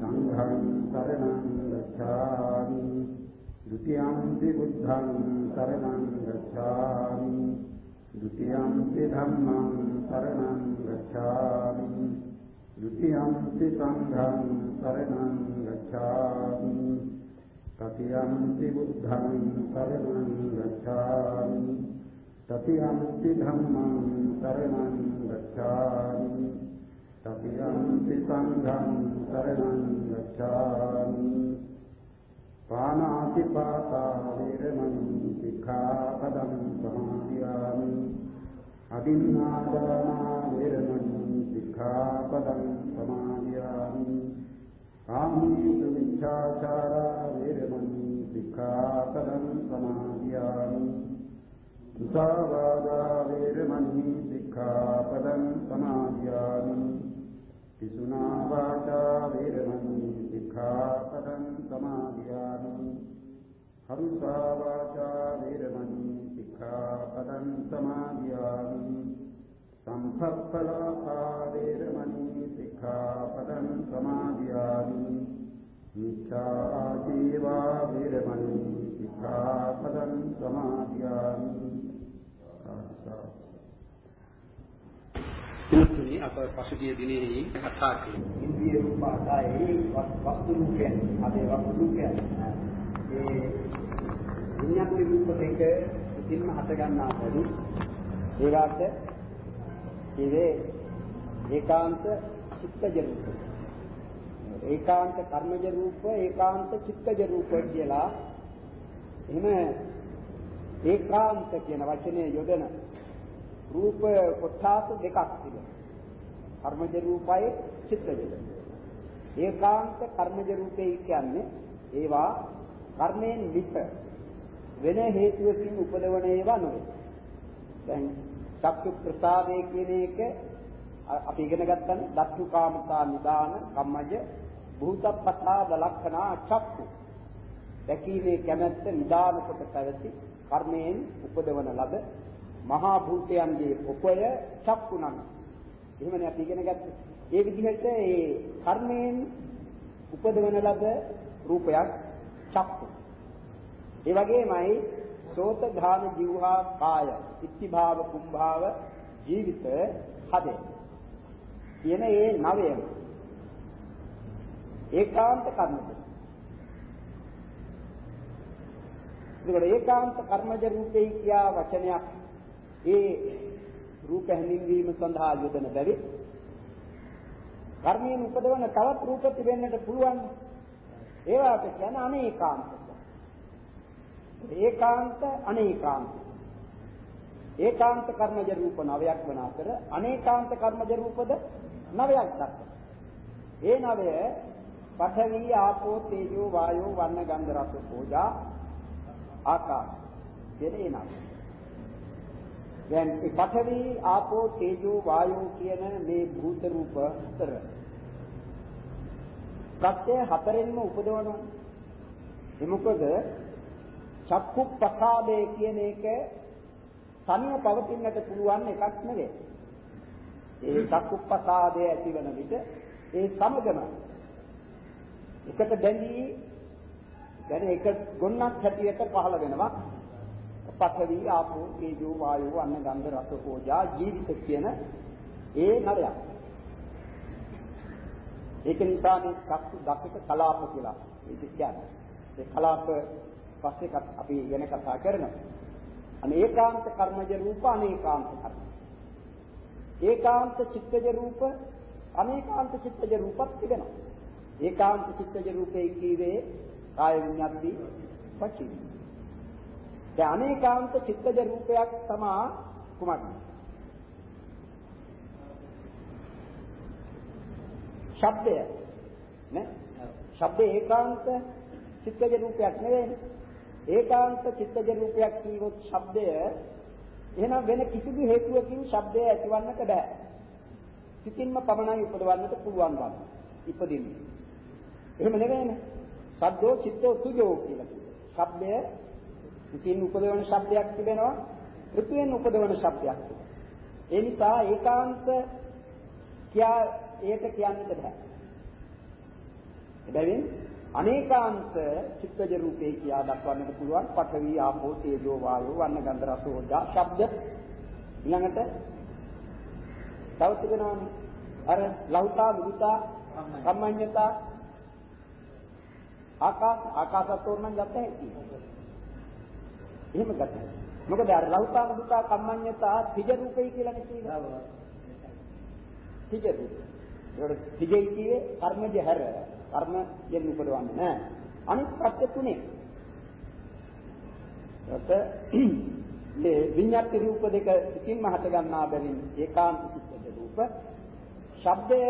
सङ्घं शरणं गच्छामि द्वितीयं पि बुद्धं शरणं गच्छामि द्वितीयं पि धर्मं शरणं गच्छामि द्वितीयं पि सङ्घं शरणं गच्छामि तृतीयं पि बुद्धं शरणं गच्छामि। तृतीयं पि धर्मं शरणं गच्छामि। සංඝං සරණං ගච්ඡාමි පානාති පාතා වේරමණී සික්ඛාපදං සමාදියාමි අදින්නාදානා වේරමණී සික්ඛාපදං සමාදියාමි කාමීසු විචාචාරා වේරමණී සික්ඛාපදං සමාදියාමි සුසාවාදා වේරමණී සික්ඛාපදං සමාදියාමි පිසුනා වාචා වේරමණී සික්ඛාපදං සමාදියාමි. හරුසා වාචා වේරමණී සික්ඛාපදං සමාදියාමි. සම්පප්පලාපා වේරමණී සික්ඛාපදං සමාදියාමි. මිච්ඡා ජීවා වේරමණී සික්ඛාපදං සමාදියාමි. අප පසුගිය දිනෙහි කතා කළේ. ඉන්ද්‍රිය රූප ආකාරයේ වස්තු රූපයන් අපේ වස්තු රූපයන් ඒ විඤ්ඤාණ රූප දෙක සිතින්ම හට ගන්නා බැරි ඒවාට ඉවේ ඒකාන්ත චිත්තජ රූප ඒකාන්ත කර්මජ රූප ඒකාන්ත චිත්තජ රූප කියලා එහෙම ඒකාන්ත කියන වචනේ යොදන රූප කොටස් දෙකක් තිබෙනවා. කර්මජ රූපයි චිත්තජ. ඒකාන්ත කර්මජ රූපේ කියන්නේ ඒවා කර්මයෙන් විස වෙන හේතුවකින් උපදවන ඒවා නෙවෙයි. දැන් චක්සු ප්‍රසාදේ කියන එක අපි ඉගෙන ගත්තනේ දත්තු කාමතා නිදාන කම්මජ භූතප්පසාද ලක්ෂණා චක්කු. දැකීමේ කැමැත්ත නිදාන කොට පැවති කර්මයෙන් උපදවන ලද මහා භූතයන්ගේ උපය චක්කුණං. එහෙමනේ අපි ඉගෙන ගත්තේ. ඒ විදිහට ඒ කර්මයෙන් උපදවන ලද රූපයක් චක්කු. ඒ වගේමයි සෝත ධාන ජීවහා කාය ඉත්‍ති භාව කුම්භාව ජීවිත හදේ. කියන ඒ නවයම ඒකාන්ත කර්මද. ඒකට ඒකාන්ත කර්මජ රූපේ කියා වචනයක් ඒ රූප හැඳින්වීම සඳහා යොදන බැරි කර්මයෙන් උපදවන තවත් රූප තිබෙන්නට පුළුවන්. ඒවාට කියන අනේකාන්ත. ඒකාන්ත අනේකාන්ත. ඒකාන්ත කර්මජ රූප නවයක් වන අතර අනේකාන්ත කර්මජ රූපද නවයක් දක්වනවා. ඒ නවය පඨවි ආපෝ තේජෝ වායෝ වර්ණ ගන්ධ රස පෝජා ආකාශ කියන ඒ නවය. දැන් ඒ පඨවි ආපෝ තේජෝ වායෝ කියන මේ භූත රූප හතර ප්‍රත්‍ය හතරෙන්ම උපදවනවා. ඒ මොකද? චක්කු ප්‍රසාදේ කියන එක තනිය පවතින්නට පුළුවන් එකක් නෙවෙයි. ඒ චක්කු ප්‍රසාදයේ ඇතිවන විට ඒ සමගම එකට බැඳී දැන් එක ගොන්නක් හැටියට පහළ වෙනවා. පඨවි ආපෝ තේජෝ වායෝ අන්න ගන්ධ රස පෝජා ජීවිත කියන ඒ නරයක්. ඒක නිසා මේ චක්කු දසක කලාප කියලා ඒක කියන්නේ. ඒ කලාප පස්සේ අපි ගැන කතා කරනවා. අනේ ඒකාන්ත කර්මජ රූප අනේකාන්ත කර්ම. ඒකාන්ත චිත්තජ රූප අනේකාන්ත චිත්තජ රූපත් තිබෙනවා. ඒකාන්ත චිත්තජ රූපේ කීවේ කාය විඤ්ඤාති පච්චේ දැන් අනේකාන්ත චිත්තජ රූපයක් තමයි කුමක්ද? ශබ්දය නේ? ශබ්දේ ඒකාන්ත චිත්තජ රූපයක් නෙවෙයි. ඒකාන්ත චිත්තජ රූපයක් කියවොත් ශබ්දය එහෙනම් වෙන කිසිදු හේතුවකින් ශබ්දය ඇතිවන්නට බෑ. සිතින්ම පමණයි උපදවන්නට පුළුවන් වන්. ඉපදින්නේ. එහෙම නෙවෙයිනේ. සද්දෝ චිත්තෝ තුජෝ කියලා කියනවා. ශබ්දය සිතින් උපදවන ශබ්දයක් තිබෙනවා. ඍතුයෙන් උපදවන ශබ්දයක්. ඒ නිසා ඒකාන්ත කියා ඒක කියන්නට බෑ. එබැවින් අනේකාන්ත චිත්තජ රූපේ කියා දක්වන්නට පුළුවන් පඨවි ආපෝ තේජෝ වායෝ වන්න ගන්ධ රස ඕජා ශබ්ද ඊළඟට තව තිබෙනවානේ අර ලෞතා මුදිතා කම්මඤ්ඤතා ආකාශ ආකාශතෝරණ ගත හැකි එහෙම ගත හැකි මොකද අර ලෞතා මුදිතා කම්මඤ්ඤතා තිජ රූපේ කියලා නෙකේ තිජ රූපේ ඒකට තිජයි කියේ කර්මජ හැර කර්ම යෙන් උපදවන්නේ නැහැ. අනිත් පැත්ත තුනේ. ඒත් මේ විඤ්ඤාති රූප දෙක සිතින්ම හට ගන්නා බැවින් ඒකාන්ත චිත්තද රූප ශබ්දය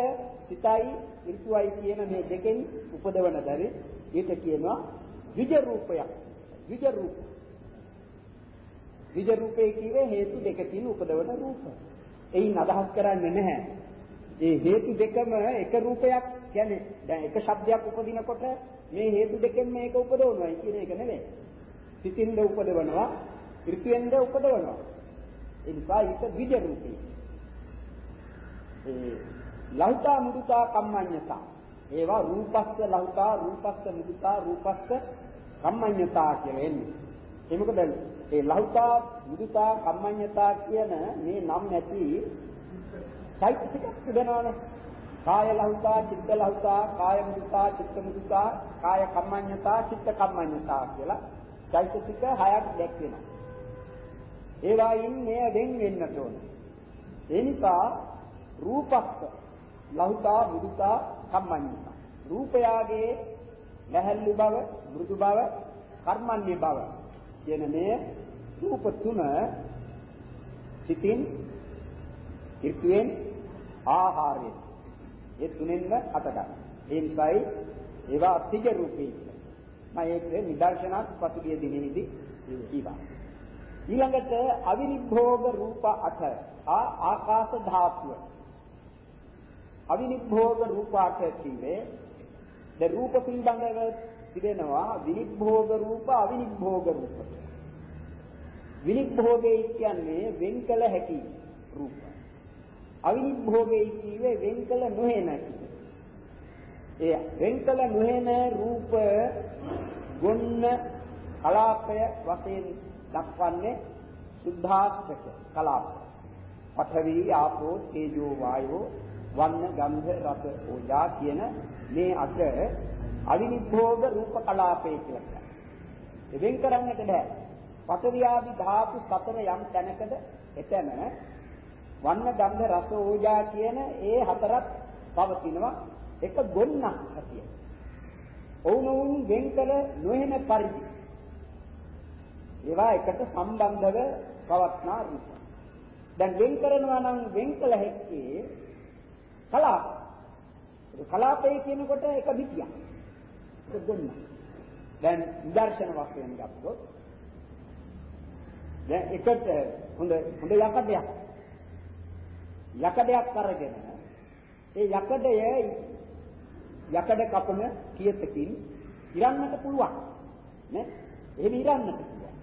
සිතයි ඍතුවයි කියන මේ දෙකෙන් උපදවන බැරි ඊට කියනවා විජ රූපයක්. විජ රූප. විජ රූපේ කියවේ හේතු දෙකකින් උපදවන රූප. එයින් අදහස් කරන්නේ නැහැ. ඒ හේතු දෙකම එක රූපයක් කියන්නේ දැන් එක ශබ්දයක් උපදිනකොට මේ හේතු දෙකෙන් මේක උපදවනවා කියන එක නෙමෙයි. සිතින්ද උපදවනවා, ඍතුෙන්ද උපදවනවා. ඒ නිසා ඒක විජ රූපේ. ඒ ලෞතා මුදුතා කම්මඤ්ඤතා. ඒවා රූපස්ස ලෞතා රූපස්ස මුදුතා රූපස්ස කම්මඤ්ඤතා කියලා එන්නේ. ඒ මොකද ඒ ලෞතා මුදුතා කම්මඤ්ඤතා කියන මේ නම් නැති චෛතසිකක් තිබෙනවානේ. කාය ලහුතා, චිත්ත ලහුතා, කාය මුදිතා, චිත්ත මුදිතා, කාය කම්මඤ්ඤතා, චිත්ත කම්මඤ්ඤතා කියලා චෛතසික හයක් දැක්වෙනවා. ඒවායින් මෙය වෙන් වෙන්නට ඕන. ඒ නිසා රූපස්ස ලහුතා, මුදිතා, කම්මඤ්ඤතා. රූපයාගේ නැහැල්ලු බව, මෘදු බව, කර්මන්නේ බව කියන මේ රූප තුන සිතින් ඉර්තුවෙන් ආහාරයෙන් ඒ තුනෙන්ම අට ගන්න. ඒ නිසායි ඒවා අත්‍යජ රූපේ කියලා. මම ඒක නිදර්ශනත් පසුගිය දිනෙහිදී කීවා. ඊළඟට අවිනිභෝග රූප 8 ආ ආකාශ ධාතුව. අවිනිභෝග රූප 8 කිව්වේ ද රූප පිළිබඳව තිබෙනවා විනිභෝග රූප අවිනිභෝග රූප. විනිභෝගේ කියන්නේ වෙන් කළ හැකි රූප. අවිනිභෝගේ කියවේ වෙන්කල නොහෙන ඒ වෙන්කල නොහෙන රූප ගොන්න කලාපය වශයෙන් දක්වන්නේ සුද්ධාස්තක කලාප. පඨවි ආපෝ තේජෝ වායෝ වන්න ගන්ධ රස ඕජා කියන මේ අට අවිනිභෝග රූප කලාපේ කියලා කියනවා. ඒ වෙන් කරන්නට බෑ. පඨවි ආදී ධාතු සතර යම් තැනකද එතන වන්න ගන්ධ රස ඕජා කියන ඒ හතරක් පවතිනවා එක ගොන්නක් හැටියට. ඔවුනොවුන් වෙන්කල නොහෙන පරිදි ඒවා එකට සම්බන්ධව පවත්නා රූප. දැන් වෙන් කරනවා නම් වෙන්කල හැක්කේ කලාප. කලාපේ කියනකොට එක පිටියක්. ඒක ගොන්න. දැන් විදර්ශන වශයෙන් ගත්තොත් දැන් එකට හොඳ හොඳ යකඩයක්. යකඩයක් අරගෙන ඒ යකඩය යකඩ කපන කියතකින් ඉරන්නට පුළුවන්. නේ? එහෙම ඉරන්නට පුළුවන්.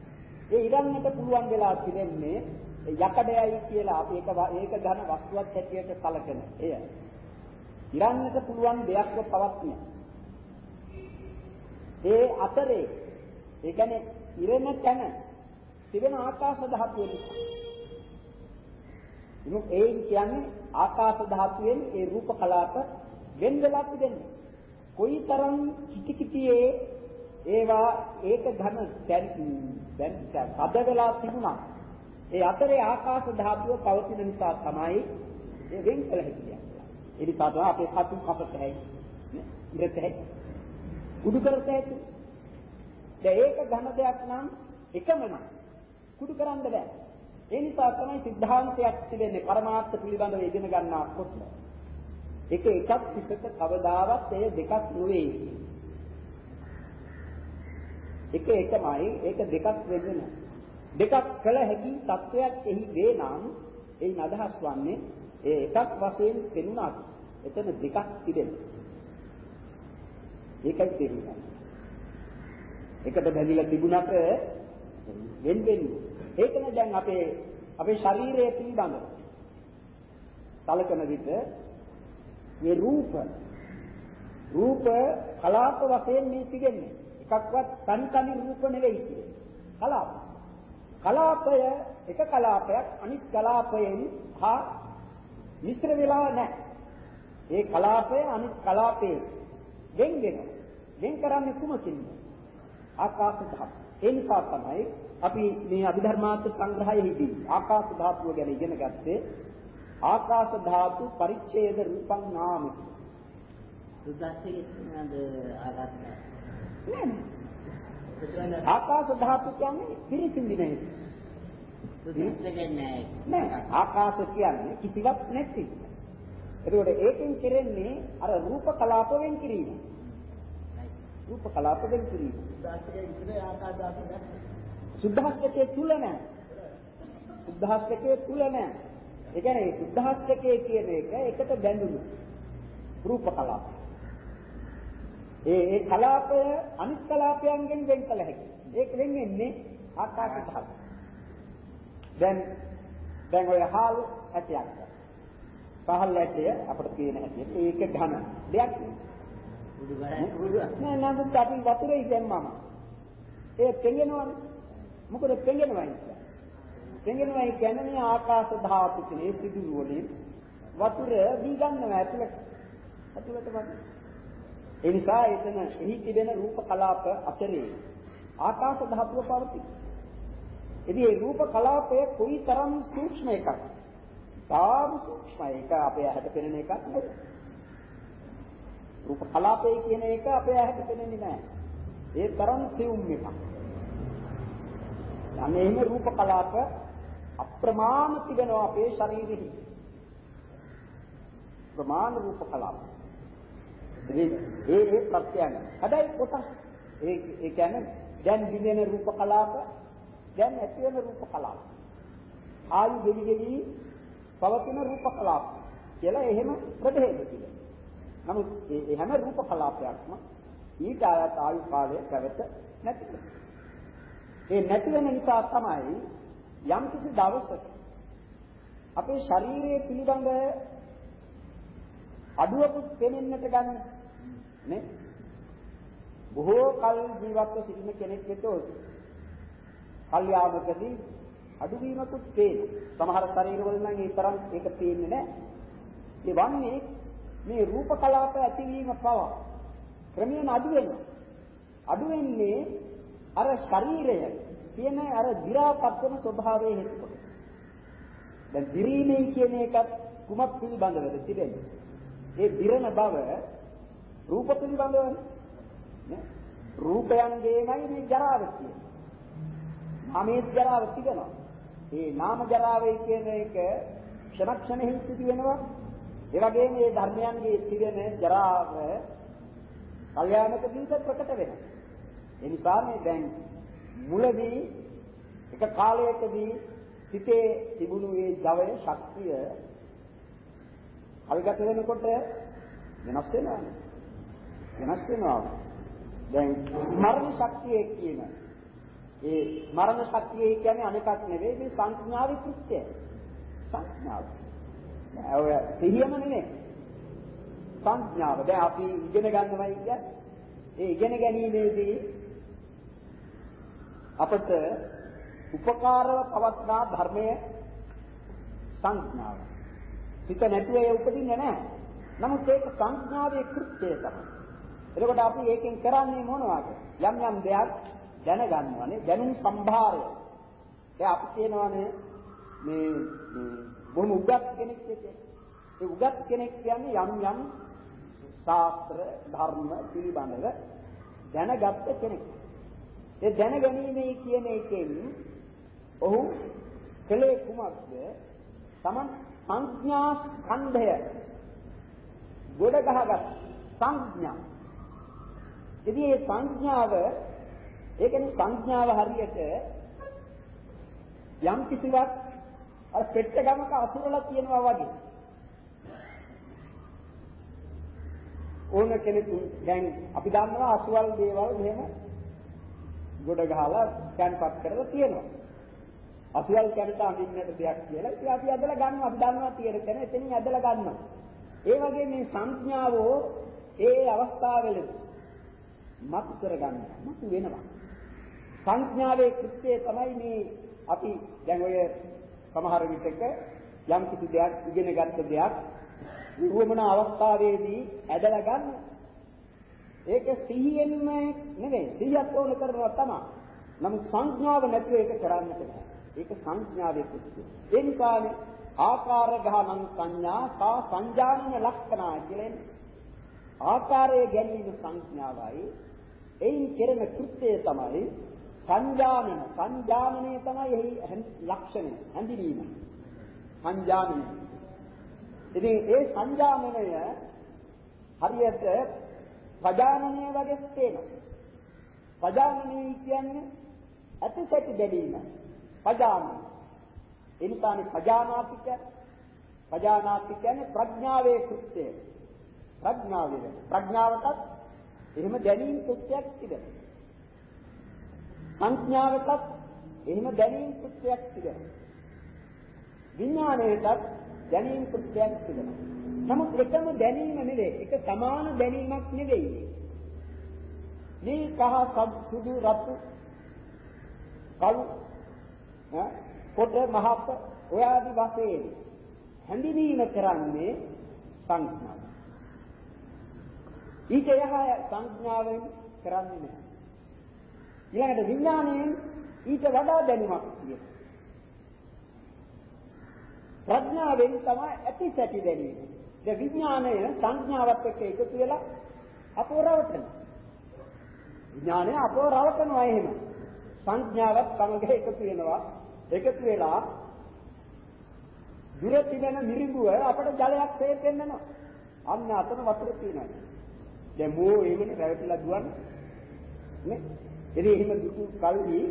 ඒ ඉරන්නට පුළුවන් වෙලා තිබෙන්නේ යකඩයයි කියලා අපි ඒක ඒක ඝන වස්තුවක් හැටියට සැලකෙන එය. ඉරන්නට පුළුවන් දෙයක්ව පවත්න ඒ අතරේ ඒ කියන්නේ ඉරෙන තැන තිබෙන ආකාශ ධාතුව නිසා ඉතින් ඒන් කියන්නේ ආකාශ ධාතුවෙන් ඒ රූප කලාප වෙන් වෙලා තිබෙන්නේ. කොයිතරම් කිටි කිටියේ ඒවා ඒක ඝන දැන් දැන් අද වෙලා තිබුණා. ඒ අතරේ ආකාශ ධාතුව පවතින නිසා තමයි ඒ වෙන් කළ හැකියි. ඒ නිසා තමයි අපේ කතු කපත හැයි. ඉරත හැයි. කුඩු කරත හැකි. දැන් ඒක ඝන දෙයක් නම් එකම නම් කුඩු කරන්න බෑ. ඒ නිසා තමයි સિદ્ધාන්තයක් තිබෙන්නේ පරමාර්ථ පිළිබඳව ඉගෙන ගන්නකොට. එක එකක් පිටක කවදාවත් එය දෙකක් නෙවෙයි. එක එකමයි ඒක දෙකක් වෙන්නේ නැහැ. දෙකක් කළ හැකි තත්වයක් එහි වේ නම් එයින් අදහස් වන්නේ ඒ එකක් වශයෙන් පෙනුනත් එතන දෙකක් තිබෙනවා. ඒකයි තේරුණා. එකට බැඳිලා තිබුණාට වෙන් වෙන්නේ ඒකනේ දැන් අපේ අපේ ශරීරය පිළිබඳ සලකන විට මේ රූප රූප කලාප වශයෙන් මේ තිබෙන්නේ. එකක්වත් තනි තනි රූප නෙවෙයි කියන්නේ. කලාප. කලාපය එක කලාපයක් අනිත් කලාපයෙන් හා මිශ්‍ර වෙලා නැහැ. ඒ කලාපය අනිත් කලාපේ වෙන් වෙනවා. වෙන් කරන්නේ කුමකින්ද? ආකාශ ධාතු. ඒ නිසා තමයි අපි මේ අභිධර්මාර්ථ සංග්‍රහයේදී ආකාශ ධාතුව ගැන ඉගෙන ගත්තේ ආකාශ ධාතු පරිච්ඡේද රූපං නාම. ආකාශ ධාතු කියන්නේ පිරිසිදු නෙවෙයි. සුද්දාස්සේ නෑ. නෑ ආකාශ කියන්නේ කිසිවක් නැති. එතකොට ඒකෙන් කෙරෙන්නේ අර රූප කලාප වෙන් කිරීම. රූප කලාප වෙන් කිරීම. සුද්දාස්සේ ඉතින් ආකාශ ධාතු නෑ. සුද්ධාස්තකයේ තුල නෑ. සුද්ධාස්තකයේ තුල නෑ. ඒ කියන්නේ සුද්ධාස්තකයේ කියන එක එකට බැඳුණු රූප කලාප. ඒ ඒ කලාපය අනිත් කලාපයන්ගෙන් වෙන් කළ හැකියි. ඒක වෙන් වෙන්නේ ආකාශ ධාතු. දැන් දැන් ඔය හාල් ඇටයක්. සහල් ඇටය අපිට තියෙන හැටියට ඒක ඝන දෙයක් බුදු ගණන් නෑ නෑ නමුත් අපි වතුරේ දැම්මම ඒ පෙඟෙනවනේ මොකද පෙඟෙනවයි පෙඟෙනවයි කියන්නේ මේ ආකාශ ධාතු කියන ඒ සිදුරු වලින් වතුර දී ගන්නවා ඇතුළට ඇතුළට වගේ ඒ නිසා එතන එහි තිබෙන රූප කලාප අතරේ ආකාශ ධාතුව පවතී. ඉතින් මේ රූප කලාපය කොයිතරම් සූක්ෂම එකක්ද? තාම සූක්ෂමයි. ඒක අපේ ඇහැට පෙනෙන එකක් නෙවෙයි. රූප කලාපය කියන එක අපේ ඇහැට පෙනෙන්නේ නැහැ. ඒ තරම් සියුම් එකක්. අනේ එහෙම රූප කලාප අප්‍රමාණ තිබෙනවා අපේ ශරීරෙහි. ප්‍රමාණ රූප කලාප. ඉතින් ඒ ඒ ප්‍රත්‍යයන්. හැබැයි කොටස් ඒ ඒ කියන්නේ දැන් දිනෙන රූප කලාප දැන් ඇති වෙන රූප කලාප. ආයු ගෙවි ගෙවි පවතින රූප කලාප කියලා එහෙම ප්‍රභේද කියලා. නමුත් මේ හැම රූප කලාපයක්ම ඊට ආයත ආයු කාලය පැවත නැති ඒ නැති වෙන නිසා තමයි යම් කිසි දවසක අපේ ශරීරයේ පිළිබඳ අඩුවකුත් පෙනෙන්නට ගන්න නේ බොහෝ කල් ජීවත්ව සිටින කෙනෙක් වෙත කල්යාමකදී අඩුවීමකුත් පේන. සමහර ශරීරවල නම් ඒ තරම් ඒක පේන්නේ නැහැ. ඒ වන්නේ මේ රූප කලාප ඇතිවීම පවා ක්‍රමයෙන් අඩු වෙනවා. අඩු වෙන්නේ අර ශරීරය කියන අර දි รา පත් වෙන ස්වභාවයේ හේතු කොට. දැන් දිරීමේ කියන එකත් කුමක් පිළිබඳවද තිබෙන්නේ? ඒ දිරන බව රූප පිළිබඳවනේ. නේ? රූපයන්ගේමයි මේ ජරාව කියන්නේ. නාමයේ ජරාව තිබෙනවා. ඒ නාම ජරාවේ කියන එක ක්ෂණ ක්ෂණෙහි සිදු වෙනවා. ඒ වගේම මේ ධර්මයන්ගේ තිබෙන ජරාව කල්යාණකදීක ප්‍රකට වෙනවා. ඒ නිසා මේ දැන් මුලදී එක කාලයකදී සිතේ තිබුණු මේ ජවය ශක්තිය කල්ගත වෙනකොට වෙනස් වෙනවා. වෙනස් වෙනවා. දැන් ස්මරණ ශක්තිය කියන ඒ ස්මරණ ශක්තිය කියන්නේ අනෙකක් නෙවෙයි මේ සංඥාවේ කෘත්‍යය. සංඥාව. ඔය සිහියම නෙමෙයි. සංඥාව. දැන් අපි ඉගෙන ගන්නවා කියන්නේ ඒ ඉගෙන ගැනීමේදී අපට උපකාරව පවත්නා ධර්මයේ සංඥාව. හිත නැතුව ඒ උපදින්නේ නැහැ. නමුත් ඒක සංඥාවේ කෘත්‍යය තමයි. එතකොට අපි ඒකෙන් කරන්නේ මොනවද? යම් යම් දෙයක් දැනගන්නවානේ දැනුම් සම්භාරය. ඒ අපි කියනවානේ මේ බොහොම උගත් කෙනෙක් කියන්නේ. ඒ උගත් කෙනෙක් කියන්නේ යම් යම් ශාස්ත්‍ර ධර්ම පිළිබඳව දැනගත් කෙනෙක්. ඒ දැනගැනීමේ කියන එකෙන් ඔහු කලේ කුමක්ද? Taman සංඥා ස්කන්ධය ගොඩ ගහගත් සංඥා. ඉතින් මේ සංඥාව ඒ කියන්නේ සංඥාව හරියට යම් කිසිවක් අර පෙට්ට ගමක අසුරලා තියෙනවා වගේ. ඕන කෙනෙකු දැන් අපි දන්නවා අසුවල් දේවල් මෙහෙම ගොඩ ගහලා තැන්පත් කරලා තියෙනවා. අසුවල් කැඩට අඳින්නට දෙයක් කියලා ඉතින් අපි ඇදලා ගන්නවා අපි දන්නවා තියෙන තැන එතනින් ඇදලා ගන්නවා. ඒ වගේ මේ සංඥාවෝ ඒ අවස්ථාවවලදී මතු කරගන්නවා මතු වෙනවා. සංඥාවේ කෘත්‍යය තමයි මේ අපි දැන් ඔය සමහර විටක යම් කිසි දෙයක් ඉගෙන ගත්ත දෙයක් වුවමන අවස්ථාවේදී ඇදලා ගන්න. ඒක සිහියෙන්ම නෙවෙයි සිහියත් ඕන කරනවා තමයි. නමුත් සංඥාව නැතුව ඒක කරන්නට බෑ. ඒක සංඥාවේ කෘත්‍යය. ඒ නිසානේ ආකාර ගහනං සංඥා සා සංජානන ලක්ෂණා කියලා ආකාරයේ ගැනීම සංඥාවයි එයින් කෙරෙන කෘත්‍යය තමයි සංජානන. සංජානනය තමයි එහි ලක්ෂණය හැඳිනීම සංජානනය. ඉතින් ඒ සංජානනය හරියට පජානනය වගේ තේනවා පජානනය කියන්නේ ඇතිසැටි බැලීම පජානන ඒ නිසානේ පජානාති කියන්නේ පජානාති කියන්නේ ප්‍රඥාවේ කෘත්‍යය. ප්‍රඥාවේ. ප්‍රඥාවටත් එහෙම දැනීම් කෘත්‍යයක් තිබෙනවා සංඥාවටත් එහෙම දැනීම් කෘත්‍යයක් තිබෙනවා. විඥාණයටත් දැනීම් කෘත්‍යයක් තිබෙනවා. නමුත් එකම දැනීම නෙවෙයි. ඒක සමාන දැනීමක් නෙවෙයි. මේ කහ සුදු රතු කළු පොඩ මහප්ප ඔය ආදි වශයෙන් හැඳිනීම කරන්නේ සංඥාව. ඊට යහ සංඥාවෙන් කරන්නේ නැහැ. ඊළඟට විඥාණයෙන් ඊට වඩා දැනුමක් තියෙනවා. ප්‍රඥාවෙන් තමයි ඇති සැටි දැනීම. ඒ විඥාණය සංඥාවත් එක්ක එකතු වෙලා අපව රවටන. විඥාණය අපව රවටනවා එහෙම. සංඥාවත් සමග එකතු වෙනවා. එකතු වෙලා දුර තිබෙන මිරිඟුව අපට ජලයක් සේ පෙන්නනවා. අන්න අතන වතුර තියෙනවා. දැන් මෝ එහෙමනේ රැවටිලා දුවන්නේ. නේ? ඉතින් එහෙම දුකු කල්හි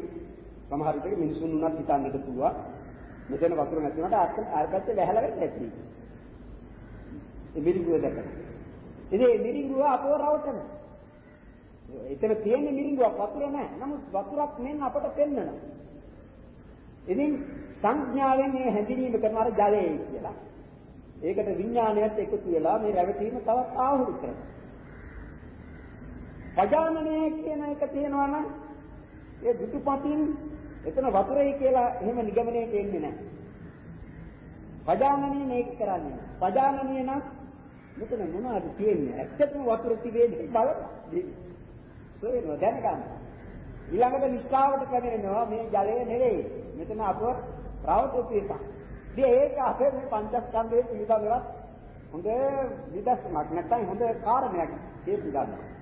සමහර විට මිනිසුන් උනත් හිතන්නට පුළුවන් මෙතන වතුර නැති වුණාට අරකට වැහලා වෙන්නේ නැති. ඒ මිරිඟුව දැකලා. ඉතින් මේ මිරිඟුව අපව රවටන. එතන තියෙන මිරිඟුවක් වතුර නැහැ. නමුත් වතුරක් මෙන්න අපට පෙන්වනවා. ඉතින් සංඥාවෙන් මේ හැඳිනීම කරන අර ජලය කියලා. ඒකට විඥානයත් එකතු වෙලා මේ රැවටීම තවත් ආහුරු කරනවා. පජානනය කියන එක තියෙනවා නම් ඒ දුටුපතින් එතන වතුරයි කියලා එහෙම නිගමනයට එන්නේ නැහැ. පජානනය මේක කරන්නේ. පජානනය නම් මෙතන මොනවද තියෙන්නේ? ඇත්තටම වතුර තිබෙන්නේ බලන්න. සොයනවා දැනගන්න. ඊළඟට නිස්සාවට පැමිණෙනවා මේ ජලය නෙවෙයි. මෙතන අපව රවටපු එකක්. ඉතින් ඒක අපේ මේ පංචස්කන්ධයේ පිළිබඳව හොඳ විදර්ශනක් නැත්නම් හොඳ කාරණයක් හේතු ගන්නවා.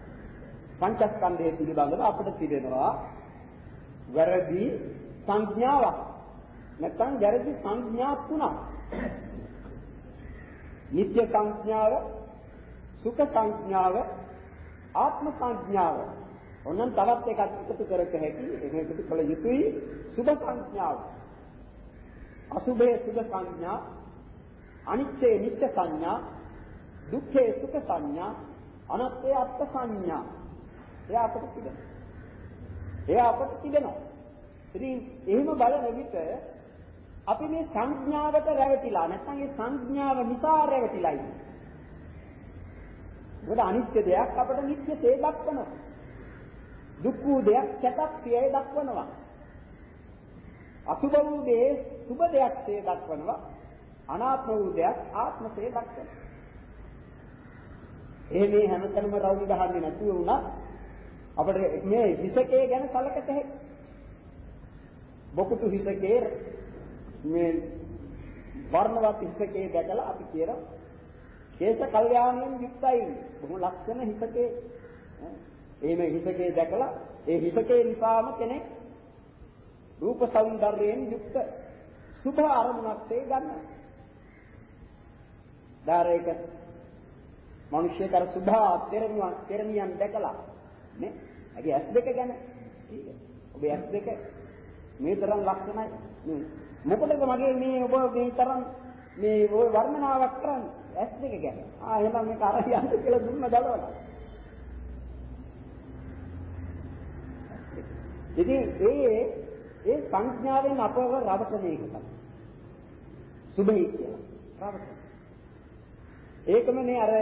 පංචස්කන්ධය පිළිබඳව අපිට තිබෙනවා වැරදි සංඥාවක්. නැත්නම් වැරදි සංඥා තුනක් නිත්‍ය සංඥාව සුඛ සංඥාව ආත්ම සංඥාව. ඔන්නම් තවත් එකක් එකතු කරක හැකි. ඒක එකතු කළ යුතුයි සුභ සංඥාව. අසුභේ සුභ සංඥා අනිච්චේ නිච්ච සංඥා දුක්ඛේ සුඛ සංඥා අනත්තේ අත්ථ සංඥා. එයා අපට තිබෙනවා. එයා අපට තිබෙනවා. ඉතින් එහෙම බලන විට අපි මේ සංඥාවට රැවටිලා නැත්නම් ඒ සංඥාව නිසා රැවටිලා ඉන්නේ. මොකද අනිත්‍ය දෙයක් අපට නිත්‍යසේ දක්වනවා. දුක් වූ දෙයක් සැපක්සියේ දක්වනවා. අසුභ වූ දේ සුභ දෙයක්සේ දක්වනවා. අනාත්ම වූ දෙයක් ආත්මසේ දක්වනවා. එහෙම හැමතැනම රවුම් ගහන්නේ නැතුව වුණා අපිට මේ හිසකේ ගැන සලකත හැකි. බොකුතු හිසකේ මේ වර්ණවත් හිසකේ දැකලා අපි කියන කේශ කල්යාණයෙන් යුක්තයි. බොහොම ලක්ෂණ හිසකේ. එහෙම හිසකේ දැකලා ඒ හිසකේ නිසාම කෙනෙක් රූප సౌందර්යයෙන් යුක්ත සුභ අරමුණක්සේ ගන්න. ධාරයක මිනිස්යකර සුභා තෙරණියන් දැකලා නේ ඇගේ ඇස් දෙක ගැන ඔබේ ඇස් දෙක මේ තරම් ලක්ෂණයි. මොකටද මගේ මේ ඔබ මේ තරම් මේ ඔය වර්ණනාවක් කරන්නේ? ඇස් දෙක ගැන. ආ එහෙනම් මේක අරියන්ත කියලා දුන්න දලවලා. ඉතින් ඒ ඒ සංඥාවෙන් අපව රවටන එක තමයි. සුභයි කියලා. රවටන. ඒකමනේ අර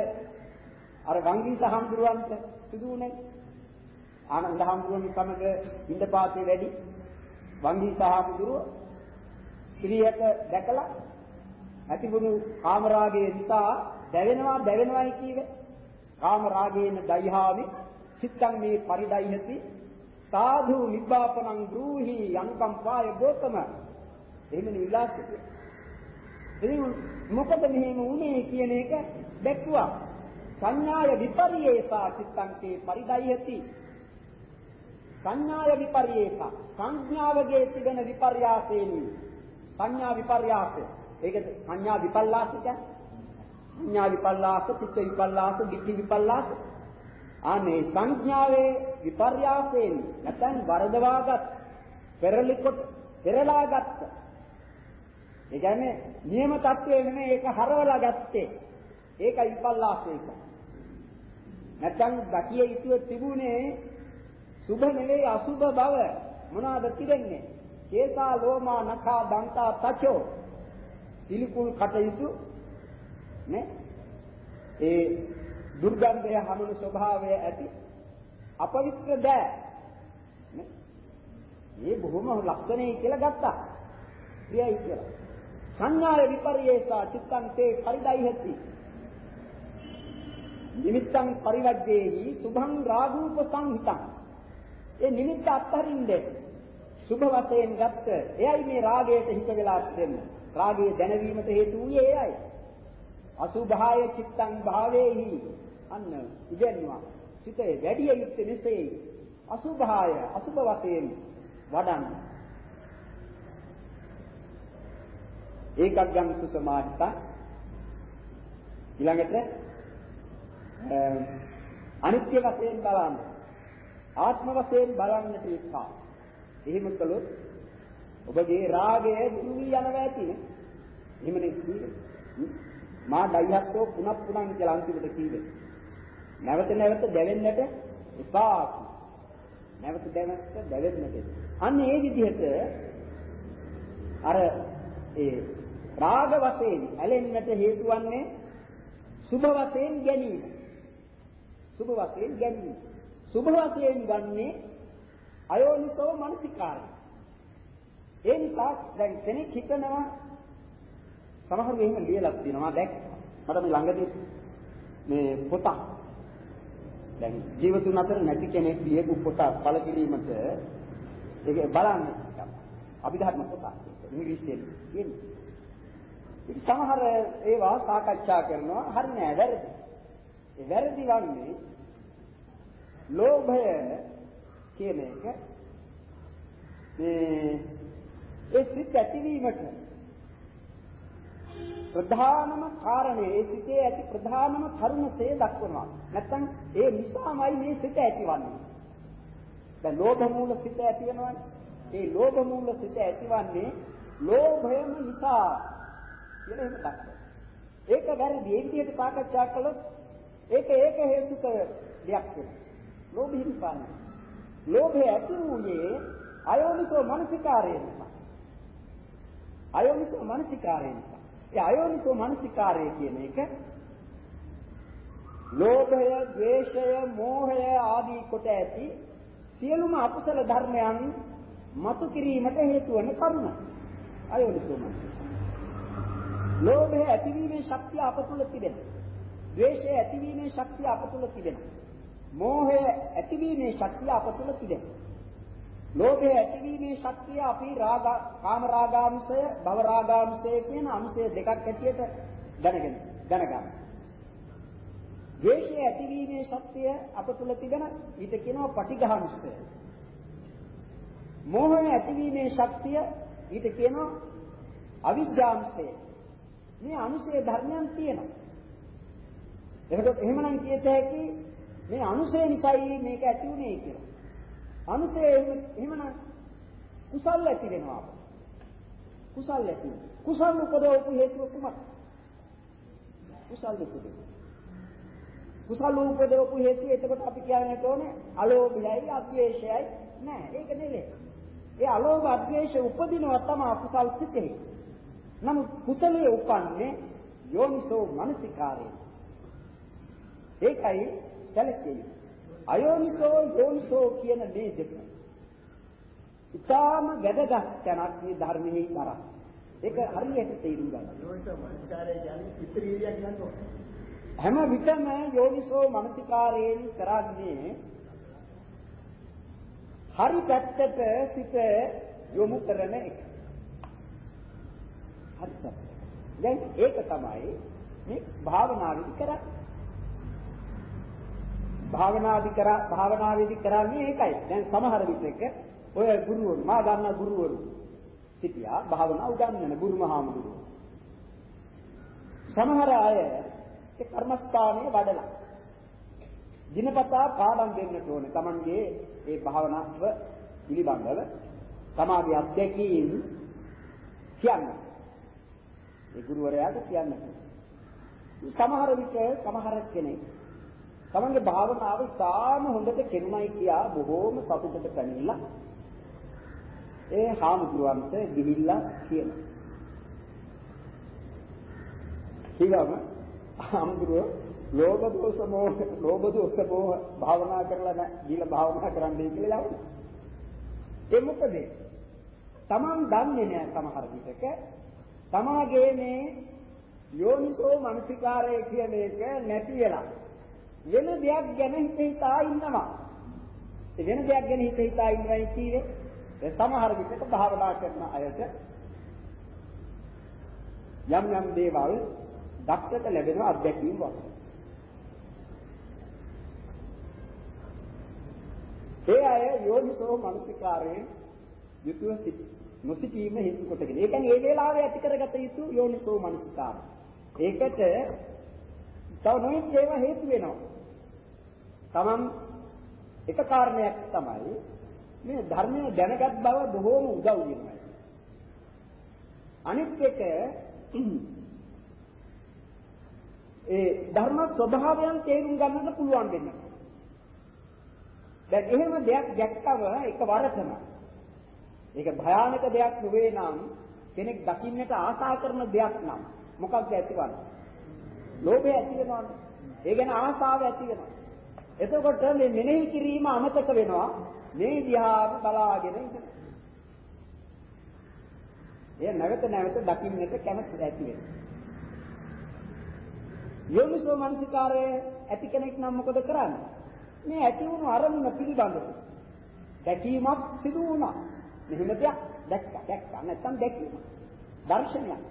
අර වංගී සහම්දුරවන්ට සිදු වුණේ. ආනන්ද හම්දුරන් සමග ඉඳපාතේ වැඩි වංගී සහම්දුරුව ස්ත්‍රියක දැකලා ඇතිවුණු කාමරාගයේ නිසා දැවෙනවා දැවෙනවායි කීවේ. කාමරාගයෙන් දයිහාමි චිත්තං මේ පරිදයිහති සාධු නිබ්බාපනං ගෘහි යංකම්පාය ගෝතම එහෙමනේ විලාසිතය. එදින මොකද මෙහෙම වුනේ කියන එක දැක්ුවා. සංඥාය විපරියේසා චිත්තංකේ පරිදයිහති. සංඥාය විපරියේසා සංඥාවගේ තිබෙන විපර්යාසේනි. සංඥා විපර්යාසය. ඒක සංඥා විපල්ලාසික. සංඥා විපල්ලාස, චිත්ත විපල්ලාස, දික්ඛ විපල්ලාස අනේ සංඥාවේ විපර්යාසයෙන් නැත්නම් වරදවාගත් පෙරලිකොට පෙරලාගත්ත ඒ කියන්නේ නියම தත්වයේ නෙමෙයි ඒක හරවලා ගත්තේ ඒකයි විපල්ලාසයක නැත්නම් ගතිය යුතුව තිබුණේ සුභ නෙවෙයි අසුභ බව. මොනවාද තිරෙන්නේ කේසා ලෝමා නඛා දන්තා තචෝ. පිළිකුල් කටයුතු නේ? ඒ දුර්ගන්ධය හමන ස්වභාවය ඇති අපවිත්‍ර දෑ නේ? මේ බොහොම ලස්සනයි කියලා ගත්තා. ප්‍රියයි කියලා. සංඥාය විපරියේසා චිත්තං තේ පරිදයිහති. නිමිත්තං පරිවජ්ජේහි සුභං රාගූප සංහිතං. ඒ නිමිත්ත අත්හරින්නේ සුභ වශයෙන් ගත්ත එයයි මේ රාගයට හිත වෙලා දෙන්නේ. රාගයේ දැනවීමට හේතු වූයේ එයයි. අසුභාය චිත්තං භාවේහි. අන්න ඉගෙනනවා සිතේ වැඩි යුත්තේ මෙසේ අසුභාය අසුභ වශයෙන් වඩන්න. ඒකග්ගම් සුසමාහිත. ඊළඟට අනිත්‍ය වශයෙන් බලන්න. ආත්ම වශයෙන් බලන්නට ඉස්සා එහෙම කළොත් ඔබගේ රාගය දුරු වී යනවා ඇතිනේ. එහෙමනේ කිව්වේ මා ඩයිහත්ෝ පුනක් පුනන් කියලා අන්තිමට කිව්වේ. නැවත නැවත දැවෙන්නට එපා නැවත දැවෙන්නට දැවෙන්නට. අන්න ඒ විදිහට අර ඒ රාග වශයෙන් ඇලෙන්නට හේතු වන්නේ සුභ වශයෙන් ගැනීම. සුභ වශයෙන් ගැනීම. සුභ වශයෙන් ගන්නේ අයෝනිසෝ මනසිකාරය. ඒ නිසා දැන් කෙනෙක් හිතනවා සමහරව එහෙම ලියලා තියෙනවා දැක් මට මේ ළඟදී මේ පොතක්. දැන් ජීවිතුන් අතර නැති කෙනෙක් ලියපු පොතක් පළ කිරීමට ඒක බලන්න අභිධර්ම පොතක් ඉංග්‍රීසියෙන් කියන්නේ. ඉතින් සමහර ඒවා සාකච්ඡා කරනවා. හරි නෑ වැරදි. ඒ වැරදි වන්නේ ලෝභය කියන එක මේ ඒ සිත් ඇතිවීමට ප්‍රධානම කාරණේ ඒ සිතේ ඇති ප්‍රධානම කරුණසේ දක්වනවා. නැත්තම් ඒ නිසාමයි මේ සිත ඇතිවන්නේ. දැන් ලෝභ මූල සිත ඇති වෙනවනේ. ඒ ලෝභ මූල සිත ඇතිවන්නේ ලෝභයම නිසා කියලා එහෙම දක්වනවා. ඒක වැරදි. ඒ විදිහට සාකච්ඡා කළොත් ඒක ඒක හේතුක දෙයක් වෙනවා. ලෝභය නිසා නෙවෙයි. ලෝභය ඇති වූයේ අයෝනිසෝ මනසිකාරය නිසා. අයෝනිසෝ මනසිකාරය නිසා. ඒ අයෝනිසෝ මනසිකාරය කියන එක ලෝභය, ද්වේෂය, මෝහය ආදී කොට ඇති සියලුම අකුසල ධර්මයන් මතු කිරීමට හේතු වන කරුණ. අයෝනිසෝ මනසිකාරය. ලෝභය ඇතිවීමේ ශක්තිය අප තුල තිබෙනවා. ද්වේෂය ඇතිවීමේ ශක්තිය අප තුල තිබෙනවා. මෝහය ඇතිවීමේ ශක්තිය අප තුල තිබෙනවා. ලෝභය ඇතිවීමේ ශක්තිය අපි රාග කාම රාගාංශය භව රාගාංශය කියන අංශය දෙකක් ඇටියට දැනගෙන දැනගන්න. ද්වේෂය ඇතිවීමේ ශක්තිය අප තුල තිබෙන ඊට කියනවා පටිඝාංශය. මෝහය ඇතිවීමේ ශක්තිය ඊට කියනවා අවිද්‍යාංශය. මේ අනුසය ධර්මයන් තියෙනවා. එතකොට එහෙමනම් කියත හැකි මේ අනුසය නිසායි මේක ඇති උනේ කියලා. අනුසය එහෙමනම් කුසල් ඇති වෙනවා. කුසල් ඇති. කුසල් උපදවපු හේතුව කුමක්ද? කුසල් උපදව. කුසල් උපදවපු හේතුව එතකොට අපි කියන්නට ඕනේ අලෝභයයි අද්වේෂයයි නෑ ඒක නෙවෙයි. ඒ අලෝභ අද්වේෂ උපදිනවා තමයි කුසල් සිතේ. නමුත් කුසලයේ උපන්නේ යෝනිසෝ මනසිකාරයෙන්. ඒකයි සැලකෙන්නේ. අයෝනිසෝ යෝනිසෝ කියන මේ දෙක. ඊටාම වැදගත් තැනක් මේ ධර්මයේ තරම්. ඒක හරියට තේරුම් ගන්න. යෝනිසෝ මනස්කාරය කියන්නේ ඉතිරියක් ගන්නවා. හැම විටම යෝනිසෝ මනසිකාරයෙන් කරන්නේ හරි පැත්තට සිත යොමු කරන එක. හරි පැත්ත. දැන් ඒක තමයි මේ භාවනාවේදී කරන්නේ. භාවනාදි කරා භාවනාවේදී කරන්නේ ඒකයි. දැන් සමහර විටක ඔය ගුරුවරු මා ගන්න ගුරුවරු සිටියා භාවනා උගන්වන ගුරුමහාමුදුරුවෝ. සමහර අය ඒ කර්මස්ථානයේ වඩලා දිනපතා පාඩම් දෙන්නට ඕනේ. Tamange ඒ භාවනාව පිළිබඳව තමාගේ අත්දැකීම් කියන්න. ඒ ගුරුවරයාට කියන්න. සමහර විට සමහර කෙනෙක් තමන්ගේ භාවනාව ඉතාම හොඳට කෙරුණයි කියා බොහෝම සතුටට පැමිණිලා ඒ හාමුදුරුවන්ට ගිහිල්ලා කියනවා. ඊගම හාමුදුරුව ලෝභ දෝෂ මොහ ලෝභ දෝෂ මොහ භාවනා කරලා නැහැ. ගිහිල්ලා භාවනා කරන්නයි කියලා යවුවා. ඒ මොකද? තමන් දන්නේ නැහැ සමහර විටක තමාගේ මේ යෝනිසෝ මනසිකාරය කියන එක නැති වෙලා වෙන දෙයක් ගැන හිත හිතා ඉන්නවා. ඒ වෙන දෙයක් ගැන හිත හිතා ඉන්නවයි කියන්නේ ඒ සමහර විටක භාවනා කරන අයට යම් යම් දේවල් දක්ෂත ලැබෙන අත්දැකීම් වශයෙන්. ඒ අය යෝනිසෝ මනසිකාරයෙන් යුතුව සිට නොසිටීම හේතු කොටගෙන. ඒ කියන්නේ මේ වෙලාවේ ඇති කරගත යුතු යෝනිසෝ මනසිකාරය. ඒකට තව නොයෙක් ඒවා හේතු වෙනවා. තමන් එක කාරණයක් තමයි මේ ධර්මයේ දැනගත් බව බොහෝම උදව් වෙනවා. අනිත් එක ඒ ධර්ම ස්වභාවයන් තේරුම් ගන්නට පුළුවන් වෙනවා. දැන් එහෙම දෙයක් දැක්කම එකවරටම ඒක භයානක දෙයක් නෙවෙයි නම් කෙනෙක් දකින්නට ආසා කරන දෙයක් නම් මොකක්ද ඇතිවන්නේ? ලෝභය ඇති වෙනවනේ. ඒ ගැන ආසාව ඇති වෙනවා. එතකොට මේ මෙනෙහි කිරීම අමතක වෙනවා. මේ දිහාම බලාගෙන ඉන්න. එය නැවත නැවත දකින්නට කැමති ඇති වෙනවා. යෝනිසෝ මනසිකාරය ඇති කෙනෙක් නම් මොකද කරන්නේ? මේ ඇති වුණු අරමුණ පිළිබඳව දැකීමක් සිදු වුණා. මෙහෙම දෙයක් දැක්කා. දැක්කා නැත්නම් දැකීම. දර්ශනයක්.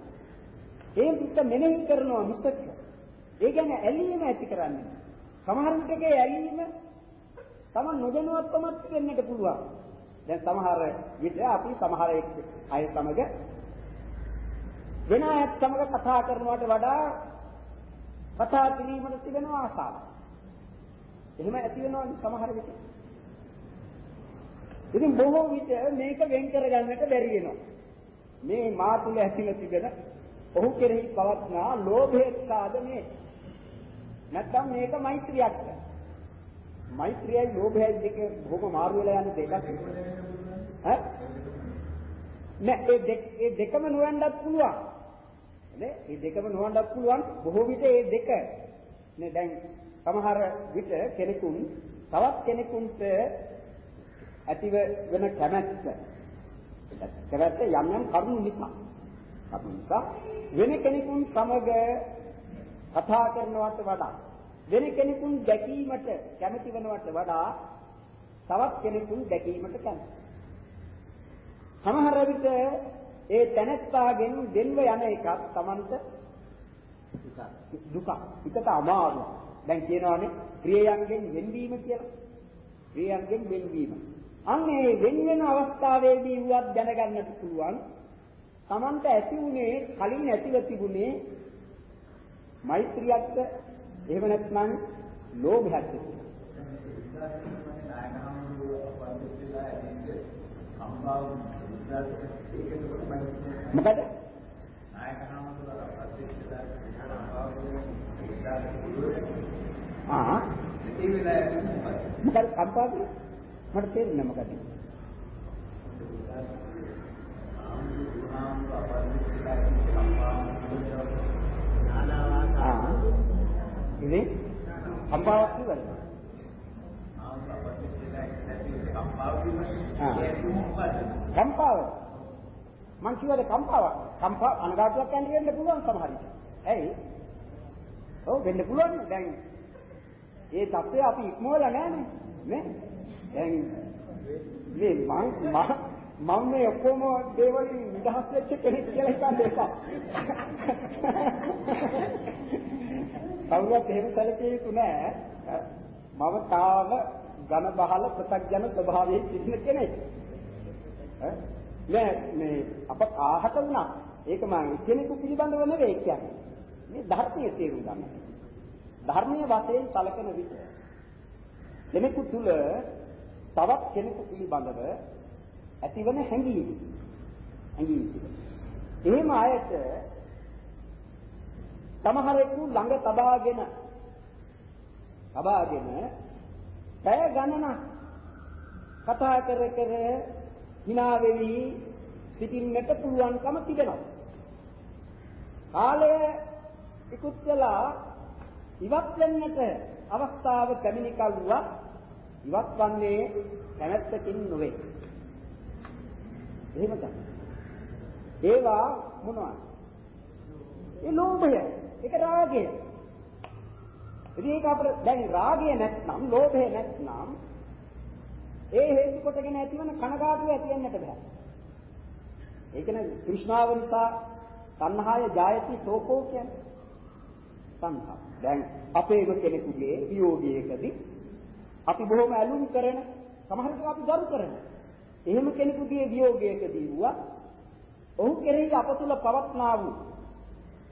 ඒ පිට මෙනෙහි කරනවා මිසක ඒ කියන්නේ ඇලීම ඇති කරන්නේ. සමහර විටක ඇලීම තම නොදැනුවත්වමත් වෙන්නට පුළුවන්. දැන් සමහර විට අපි සමහර අය සමග වෙන අයත් සමග කතා කරනවට වඩා කතා කිරීමට තිබෙන ආසාව. එහෙම ඇති වෙනවා සමහර විට. ඉතින් බොහෝ විට මේක වෙන් කරගන්නට බැරි වෙනවා. මේ මා තුල ඇතිව තිබෙන ඔහු කෙරෙහි පවත්නා ලෝභයේ සාධනේ නැත්නම් මේක මෛත්‍රියක්. මෛත්‍රියයි ලෝභයයි දෙක බොහොම මාරු වෙලා යන දෙකක්. ඈ? නෑ ඒ දෙක ඒ දෙකම නොවන්නත් පුළුවන්. නේ? මේ දෙකම නොවන්නත් පුළුවන්. බොහෝ විට මේ දෙක නේ දැන් සමහර විට කෙනෙකුන් තවත් කෙනෙකුන්ට ඇතිව වෙන කැමැත්ත කැමැත්ත යම් යම් කරුණු නිසා කරුණු නිසා වෙන කෙනෙකුන් සමග කතා කරනවට වඩා වෙන කෙනෙකුන් දැකීමට කැමති වෙනවට වඩා තවත් කෙනෙකුන් දැකීමට කැමති. සමහර විට ඒ තැනැත්තාගෙන් දෙන්ව යන එකක් Tamanට දුක. හිතට අමාරු. දැන් කියනවානේ ප්‍රියයන්ගෙන් වෙන්වීම කියලා. ප්‍රියයන්ගෙන් වෙන්වීම. අන්න ඒ වෙන් වෙන අවස්ථාවේදී වුවත් දැනගන්නට පුළුවන් Tamanට ඇති උනේ කලින් ඇතිව තිබුණේ මෛත්‍රියක්ද එහෙම නැත්නම් ලෝභයක්ද මොකද? ආ මොකද කම්පාවද? මට තේරෙන්නේ මොකද? ආ. ඉතින් කම්පාවක් කිව්වද? කම්පාව. මං කියවද කම්පාවක් කම්පා අනගාටුවක් යන්න වෙන්න පුළුවන් සමහර විට. ඇයි? ඔව් වෙන්න පුළුවන් දැන්. ඒ தත්ත්වය අපි ඉක්මවලා නැහනේ නේ? දැන් මේ මං මම මේ ඔක්කොම දේවල් නිදහස් වෙච්ච කෙනෙක් කියලා හිතන්න එපා. කවුරුත් එහෙම සැලකිය යුතු නෑ. මම තාම ඝන බහල ප්‍රත්‍යඥ ස්වභාවයේ සිටින කෙනෙක්. නෑ මේ අප කාහට වුණා. ඒක මම කෙනෙකු පිළිබඳව නෙවෙයි කියන්නේ. මේ ධර්මයේ තේරුම් ගන්න. ධර්මයේ වශයෙන් සැලකෙන විට කෙනෙකු තුල තවත් කෙනෙකු පිළිබඳව ඇතිවන හැඟීම හැඟීම එහෙම ආයත සමහරෙකු ළඟ තබාගෙන තබාගෙන පැය ගණනක් කතා කර කර hina වෙවි සිටින්නට පුළුවන්කම තිබෙනවා. කාලය ඉක්ුත් වෙලා ඉවත් වෙන්නට අවස්ථාව පැමිණි කල්ුවා ඉවත් වන්නේ කැමැත්තකින් නොවේ. එහෙම තමයි. ඒවා මොනවද? ඒ ලෝභය, ඒක රාගය. ඉතින් ඒක අපිට දැන් රාගය නැත්නම්, ලෝභය නැත්නම් ඒ හේතු කොටගෙන ඇතිවන කනගාටුව ඇති වෙන්නට බෑ. ඒ කියන්නේ තෘෂ්ණාව නිසා තණ්හාය ජායති සෝකෝ කියන්නේ. තණ්හා. දැන් අපේ කෙනෙකුගේ වියෝගයකදී අපි බොහොම ඇලුම් කරන සමහර විට අපි දරු කරන. එහෙම කෙනෙකුගේ වියෝගයකදී වුණා ඔහු කෙරෙහි අප තුල පවත්නා වූ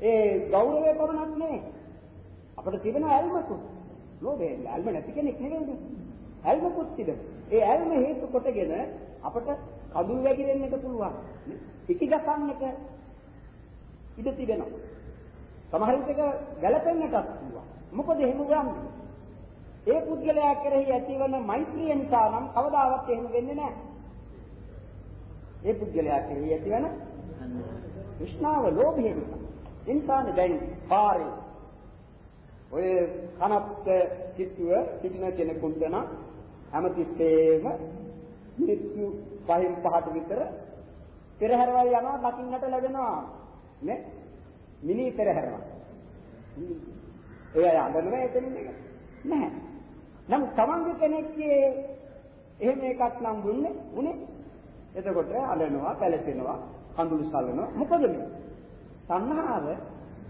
ඒ ගෞරවය පමණක් නෙවෙයි අපිට තිබෙන ඇල්මකුත් ලෝභය ඇල්ම නැති කෙනෙක් නෙවෙයිද ඇල්මකුත් තිබෙනවා ඒ ඇල්ම හේතු කොටගෙන අපට කඳුළු වැగిරෙන්නට පුළුවන්. ඉකි ගසන්නට ඉඩ තිබෙනවා. සමහර විටක ගැළපෙන්නටත් පුළුවන්. මොකද එහෙම වන්නේ? ඒ පුද්ගලයා කෙරෙහි ඇතිවන මෛත්‍රිය නිසා නම් කවදාවත් එහෙම වෙන්නේ නැහැ. ඒ පුද්ගලයා කෙරෙහි ඇතිවන විශ්නාව ලෝභය නිසා. ඒ නිසානේ දැන් පාරේ ඔය කනත් කිට්ටුව සිටින කෙනෙකුට නම් හැමතිස්සෙම මිනිත්තු පහෙන් පහට විතර පෙරහැරවල් යනවා දකින්නට ලැබෙනවා. නේ? මිනි පෙරහැරවල්. ඒ අය අඬනවා එතනින් එක. නැහැ. නම් තමන්ගේ කෙනෙක්ගේ එහෙම එකක් නම් දුන්නේ උනේ. එතකොට අඬනවා පැලපෙනවා කඳුළු සල්ලනවා. මොකද මේ? තණ්හාව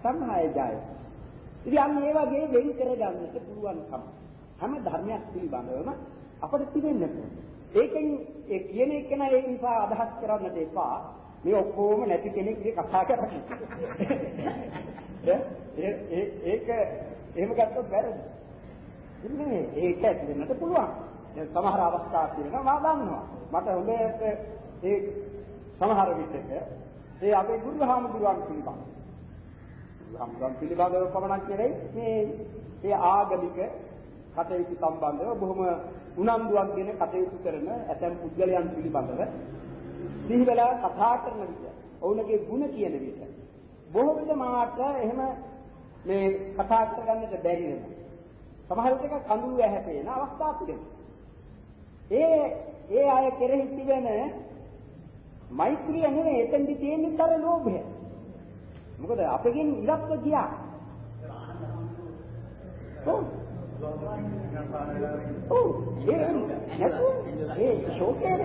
තණ්හාය ජාය. ඉතින් අන්න ඒ වගේ වෙන් කරගන්නට පුළුවන්කම හැම ධර්මයක් පිළිබඳවම අපිට තිබෙන්නට ඒකෙන් ඒ කියන එක නා ඒ නිසා අදහස් කරන්නට එපා. මේ ඔක්කොම නැති කෙනෙක්ගේ කතා කරන්නේ. ඒක එහෙම ගත්තොත් වැරදි. ඉන්නේ ඒක ඇති වෙන්නට පුළුවන්. දැන් සමහර අවස්ථා තියෙනවා මා දන්නවා මට හොඳට ඒ සමහර විටක ඒ අපේ බුදුහාමුදුරුවන් පිළිබඳ බුදුහාමුදුරුවන් පිළිබඳව පමණක් නෙවෙයි මේ ඒ ආගමික කටයුතු සම්බන්ධව බොහොම උනන්දුවක් දෙන කටයුතු කරන ඇතැම් පුද්ගලයන් පිළිබඳව සිහි වෙලා කතා කරන විට ඔවුන්ගේ ಗುಣ කියන විට බොහෝ විට මාට එහෙම මේ කතා කරගන්නට බැරි වෙනවා. සමහර විටක කඳුළු ඇහැපේන අවස්ථා තිබෙනවා. ඒ ඒ අය කෙරෙහි තිබෙන මෛත්‍රිය නෙවෙයි එතෙන්දි තියෙන්නේ තර ලෝභය. මොකද අපගෙන් ඉලක්ක ගියා. ඔව්. ඔව්. ඒ නැතු. ඒ ශෝකේ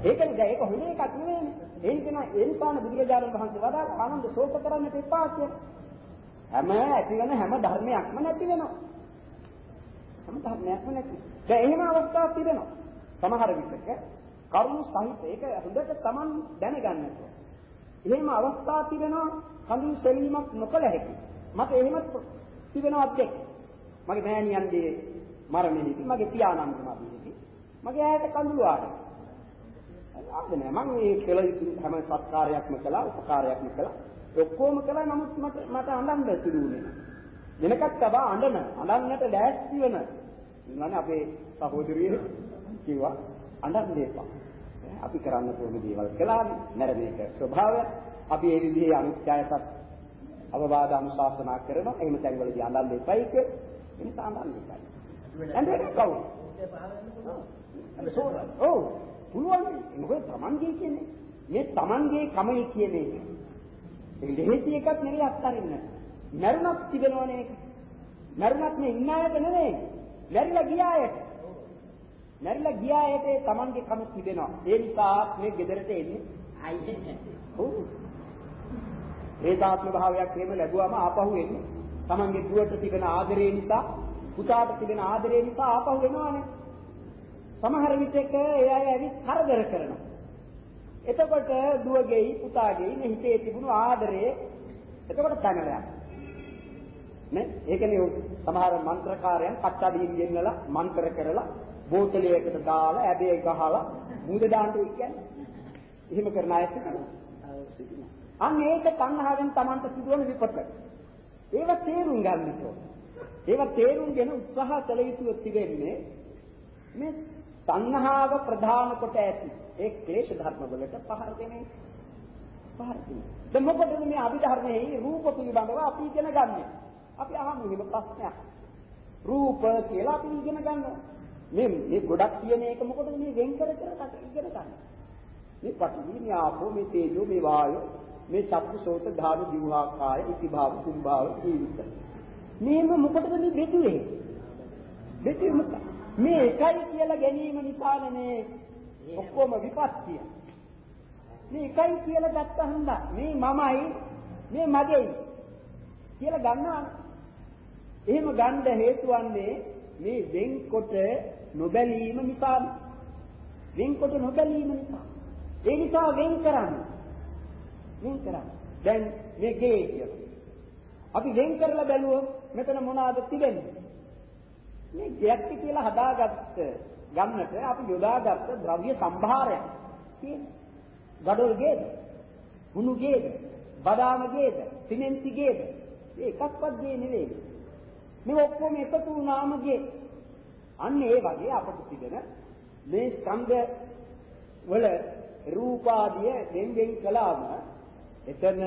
ඒකනේ දැන් ඒක හොඳ එකක් නෙවෙයිනේ ඒ නිසා ඒ නිසාන බුදුරජාණන් වහන්සේ වදාළ ආනන්ද ශෝක කරන්නට එපා කියලා. හැම ඇතිවෙන හැම ධර්මයක්ම නැති වෙනවා. හැම ධර්මයක්ම නැති. දැන් එහෙම අවස්ථාවක් තිබෙනවා. සමහර විටක කරුණු සහිත ඒක හොඳට Taman දැනගන්න එහෙම අවස්ථා තිබෙනවා කඳුළු සෙලීමක් නොකළ හැකි. මට එහෙම තිබෙනවා දෙයක් මගේ මෑණියන්ගේ මරණෙහිදී මගේ පියාණන්ගේ මරණෙහිදී මගේ ඈත කඳුළු ආවා. ආද නෑ මම මේ කළ යුතු හැම සත්කාරයක්ම කළා උපකාරයක්ම කළා. ඔක්කොම කළා නමුත් මට මට අඬන්න සිදුුනේ වෙනකත් තබා අඬන අඬන්නට ලෑස්ති වෙන. ඉන්නවනේ අපේ සහෝදරිය කිව්වා අඬන්න දෙපා අපි කරන්න ඕන දේවල් කළානේ නැර මේක ස්වභාවය අපි ඒ විදිහේ අනිත්‍යයටත් අවවාද අනුශාසනා කරනවා එහෙම තැන්වලදී අඬන්න දෙපයි කිය ඒ නිසා අඬන්න දෙපයි ඇඬෙන්නේ කවුද ඔව් පුළුවන් මොකද Tamanගේ කියන්නේ මේ Tamanගේ කමයි කියන එක. ඒක ලෙහෙසි එකක් නෙවෙයි අත්හරින්න. මරුණක් තිබෙනවනේ ඒක. මරුණක් නේ ඉන්න අයට නෙවෙයි. මැරිලා ගිය අයට. මැරිලා ගිය අයට Tamanගේ කම තිබෙනවා. ඒ නිසා මේ ගෙදරට එන්නේ ආයෙත් ඔව්. ඒකාත්ම භාවයක් එහෙම ලැබුවම ආපහු එන්නේ. Tamanගේ දුවට තිබෙන ආදරේ නිසා, පුතාට තිබෙන ආදරේ නිසා ආපහු එනවනේ. සමහර විටක ඒ අය ඇවිත් කරදර කරනවා. එතකොට දුවගෙයි පුතාගෙයි මේ හිතේ තිබුණු ආදරය එතකොට පැනලා නේ ඒකනේ සමහර මන්ත්‍රකාරයන් කච්චාදීන් ගෙන්නලා මන්ත්‍ර කරලා බෝතලයකට දාලා ඇබේ ගහලා මුද දාන්න කියන්නේ. එහෙම කරන අය සිටිනවා. අන්න ඒක තණ්හාවෙන් Tamanට සිදුවන විපත. ඒව තේරුම් ගන්න ඕනේ. ඒව තේරුම්ගෙන උත්සාහ කළ යුතු තිබෙන්නේ මේ තණ්හාව ප්‍රධාන කොට ඇති ඒ ක්ලේශ ධර්ම වලට පහර දෙන්නේ පහර දෙන්නේ දැන් මොකද මේ අභිධර්මයේ රූප පිළිබඳව අපි ඉගෙන ගන්න. අපි අහමු මේ ප්‍රශ්නයක්. රූප කියලා අපි ඉගෙන ගන්නවා. මේ මේ ගොඩක් කියන එක මොකද මේ වෙන් කර කර ඉගෙන ගන්න. මේ පටිවි මේ ආපෝ මේ තේජෝ මේ වායෝ මේ චක්කු සෝත ධාතු ජීවහා කාය ඉතිභාව කුම්භාව ජීවිත. මේව මොකටද මේ දෙතුවේ? දෙතුවේ මොකක්ද? මේ එකයි කියලා ගැනීම නිසානේ මේ ඔක්කොම විපත්තිය. මේ එකයි කියලා ගත්තහම මේ මමයි මේ මගේයි කියලා ගන්නවා. එහෙම ගන්න හේතු වන්නේ මේ වෙන්කොට නොබැලීම නිසා. වෙන්කොට නොබැලීම නිසා. ඒ නිසා වෙන් කරන්නේ. වෙන් කරන්නේ. දැන් මේ ගේ කියලා. අපි වෙන් කරලා බැලුවොත් මෙතන මොනවාද තිබෙන්නේ? මේ ගැට්ටි කියලා හදාගත්ත ගන්නට අපි යොදාගත්ත ද්‍රව්‍ය සම්භාරයක් තියෙනවා. ගඩොල් ගේද? හුණු ගේද? බදාම ගේද? සිමෙන්ති ගේද? මේ එකක්වත් ගේ නෙවෙයි. මේ ඔක්කොම එකතු වුණාම ගේ. අන්න ඒ වගේ අපට තිබෙන මේ ස්කන්ධ වල රූපාදිය දෙන් දෙන් කළාම එතන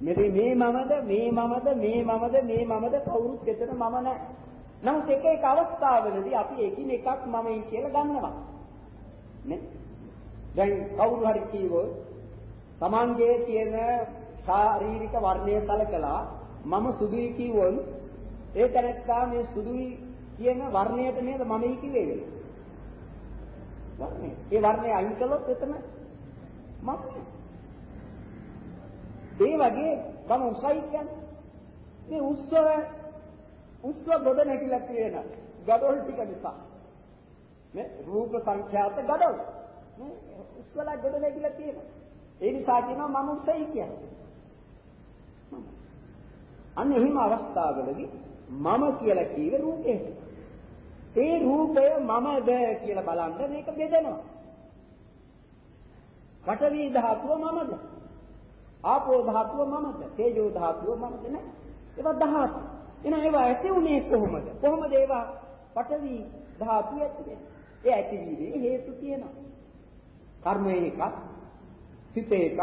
මෙරි මේ මමද මේ මමද මේ මමද මේ මමද කවුරුත් එතන මම නැහැ. නමුත් එක එක අවස්ථාවලදී අපි එකිනෙකක් මමයි කියලා ගන්නවා. නේ? දැන් කවුරු හරි කිව්වොත් Tamange තියෙන ශාරීරික වර්ණය සලකලා මම සුදුයි කිව්වොත් ඒ තැනත්තා මේ සුදුයි කියන වර්ණයට නේද මමයි කිව්වේ වෙන්නේ. වර්ණය. ඒ වර්ණය අයින් කළොත් එතන මම ඒ වගේ මම උසයි කියන්නේ. මේ උස්තර උස්ව ගොඩ නැගිලා තියෙන ගඩොල් ටික නිසා. නේ රූප සංඛ්‍යාත ගඩොල්. නේ උස්වල ගොඩ නැගිලා තියෙන. ඒ නිසා කියනවා මම උසයි කියන්නේ. අන්න එහෙම අවස්ථාවලදී මම කියලා කියවේ රූපේ ඒ රූපය මමද කියලා බලන්න මේක බෙදෙනවා පඨවි ධාතුව මමද ආපෝ ධාතුව මමද තේජෝ ධාතුව මමද නැහැ ඒවා ධාතු එහෙනම් ඒවා ඇති උනේ කොහොමද? කොහොමද ඒවා පඨවි ධාතු ඇති වෙන්නේ? ඒ ඇතිවීමේ හේතු තියෙනවා. කර්මයේ එකක්, සිතේ එකක්,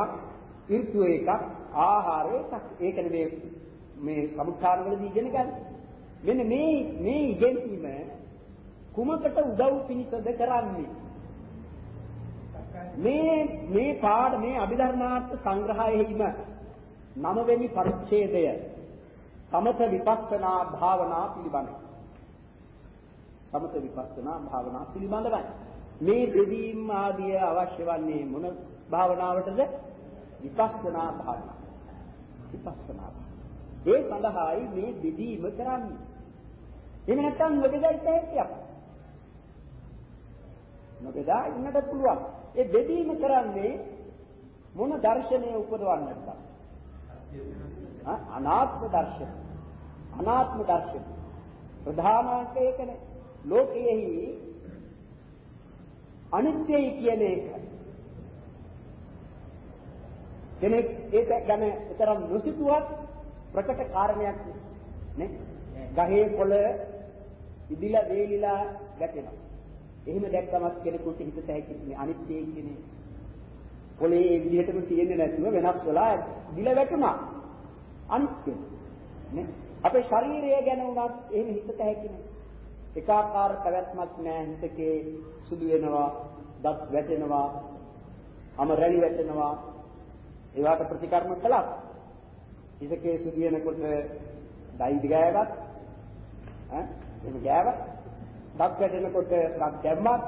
ඍතු එකක්, ආහාර එකක්. ඒකනේ මේ මේ සමුත්ථාන වලදී ඉගෙන ගන්න. මෙන්න මේ මේ ඉගෙනීම කුමකට උදව් පිණිසද කරන්නේ? මේ මේ පාඩ මේ අභිධර්මාර්ථ සංග්‍රහයෙහිම නවවෙනි පරිච්ඡේදය සමත විපස්සනා භාවනා පිළිබඳ. සමත විපස්සනා භාවනා පිළිබඳවයි. මේ දෙදීම් ආදිය අවශ්‍ය වන්නේ මොන භාවනාවටද? විපස්සනා භාවනාව. විපස්සනා. ඒ සඳහායි මේ දෙදීම කරන්නේ. එහෙම නැත්නම් නොබෙදයි තැහැකියක්. නොබෙදා ඉන්නට පුළුවන්. ඒ දෙදීම කරන්නේ මොන දර්ශනය උපදවන්නටද? අනාත්ම දර්ශන අනාත්ම දර්ශන ප්‍රධානාංක ඒකනේ ලෝකයේහි අනිත්‍යයි කියන එක කෙනෙක් ඒක ගැන විතරක් නොසිතුවත් ප්‍රකට කාරණයක් නේ. ගහේ කොළ ඉදිලා වේලිලා ගැටෙනවා. එහෙම දැක්කමත් කෙනෙකුට හිතට හැකියි අනිත්‍යයි කියන්නේ. කොළේ ඒ විදිහටම තියෙන්නේ නැතුව වෙනස් වෙලා දිල වැටුණා. අනිත්‍ය. නේ? අපේ ශරීරය ගැන උනත් එහෙම හිතට හැකියි. එකාකාර පැවැත්මක් නැහැ හිතකේ සුදු වෙනවා, දත් වැටෙනවා, අම රැලි වැටෙනවා. ඒවට ප්‍රතිකර්ම කළා. හිතකේ සුදු වෙනකොට දයිදි ගෑවත් ඈ එහෙම ගෑවත් දත් වැටෙනකොට දත් දැම්මත්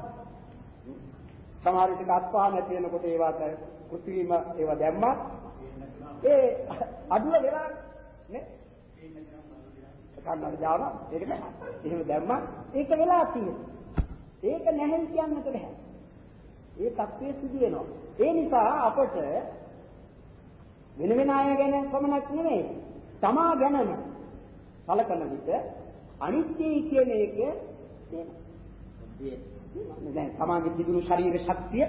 සමහර විට අත්පහ නැති වෙනකොට ඒවට කෘත්‍රිම ඒවා දැම්මත් ඒ අඩුව වෙලා නේ. කන්නඩ දාන ඒක නෑ. එහෙම දැම්මත් ඒක වෙලා තියෙනවා. ඒක නැහැ කියන්නට බෑ. ඒ தත්ත්වයේ සිදු වෙනවා. ඒ නිසා අපට වෙන වෙන අය ගැන පමණක් නෙමෙයි. තමා ගැනම සලකන විට අනිත්‍යයි කියන එක තේනවා. දැන් තමාගේ තිබුණු ශරීර ශක්තිය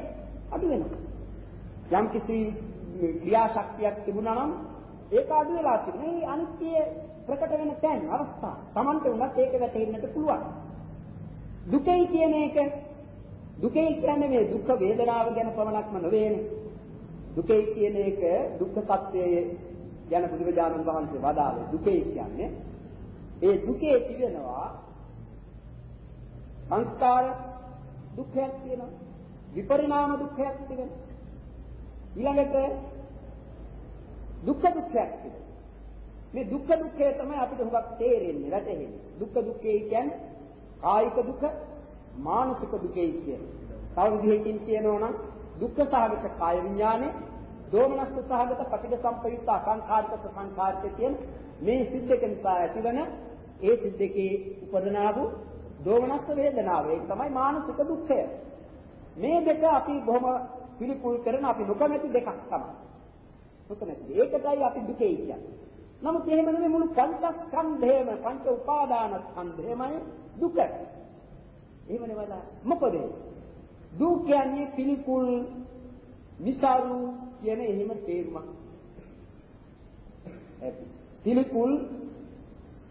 අඩු වෙනවා. යම් කිසි ක්‍රියා ශක්තියක් තිබුණා නම් ඒක අඩු වෙලා තිබුණා. මේ අනිත්‍ය ප්‍රකට වෙන තැන් අවස්ථා. Tamante උනත් ඒක වැටෙන්නට පුළුවන්. දුකයි කියන එක දුකයි කියන්නේ මේ දුක් වේදනාව ගැන පමණක්ම නෙවෙයිනේ. දුකයි කියන එක දුක්ඛ සත්‍යයේ යන බුදුරජාණන් වහන්සේ වදාළේ දුකයි කියන්නේ ඒ දුකේ තිබෙනවා සංස්කාර දුක්ඛයක් තියෙනවා විපරිණාම දුක්ඛයක් තිබෙනවා ඊළඟට දුක්ඛ දුක්ඛයක් තිබෙනවා මේ දුක්ඛ දුක්ඛය තමයි අපිට හුඟක් තේරෙන්නේ වැටහෙන්නේ. දුක්ඛ දුක්ඛය කියන්නේ කායික දුක මානසික දුකයි කියන්නේ. තව විදිහකින් කියනවා නම් දුක්ඛ සහගත කාය විඥානේ දෝමනස්ස සහගත පටිඝ සම්පයුක්ත අසංඛාරික සංඛාරික කියන මේ සිද්දක නිසා ඇතිවන ඒ සිද්දකේ උපදනා වූ දෝමනස්ස වේදනාව. ඒක තමයි මානසික දුක්ඛය. මේ දෙක අපි බොහොම පිළිකුල් කරන අපි නොකමැති දෙකක් තමයි. නොකමැති. ඒකටයි අපි දුකේ කියන්නේ. නමුත් එහෙම නෙමෙයි මුළු පංචස්කන්ධයම පංච උපාදාන ස්කන්ධයමයි දුක. එහෙම නෙවලා මොකද? දුක් කියන්නේ පිළිකුල් නිසාරු කියන එහෙම තේරුමක් ඇති පිළිකුල්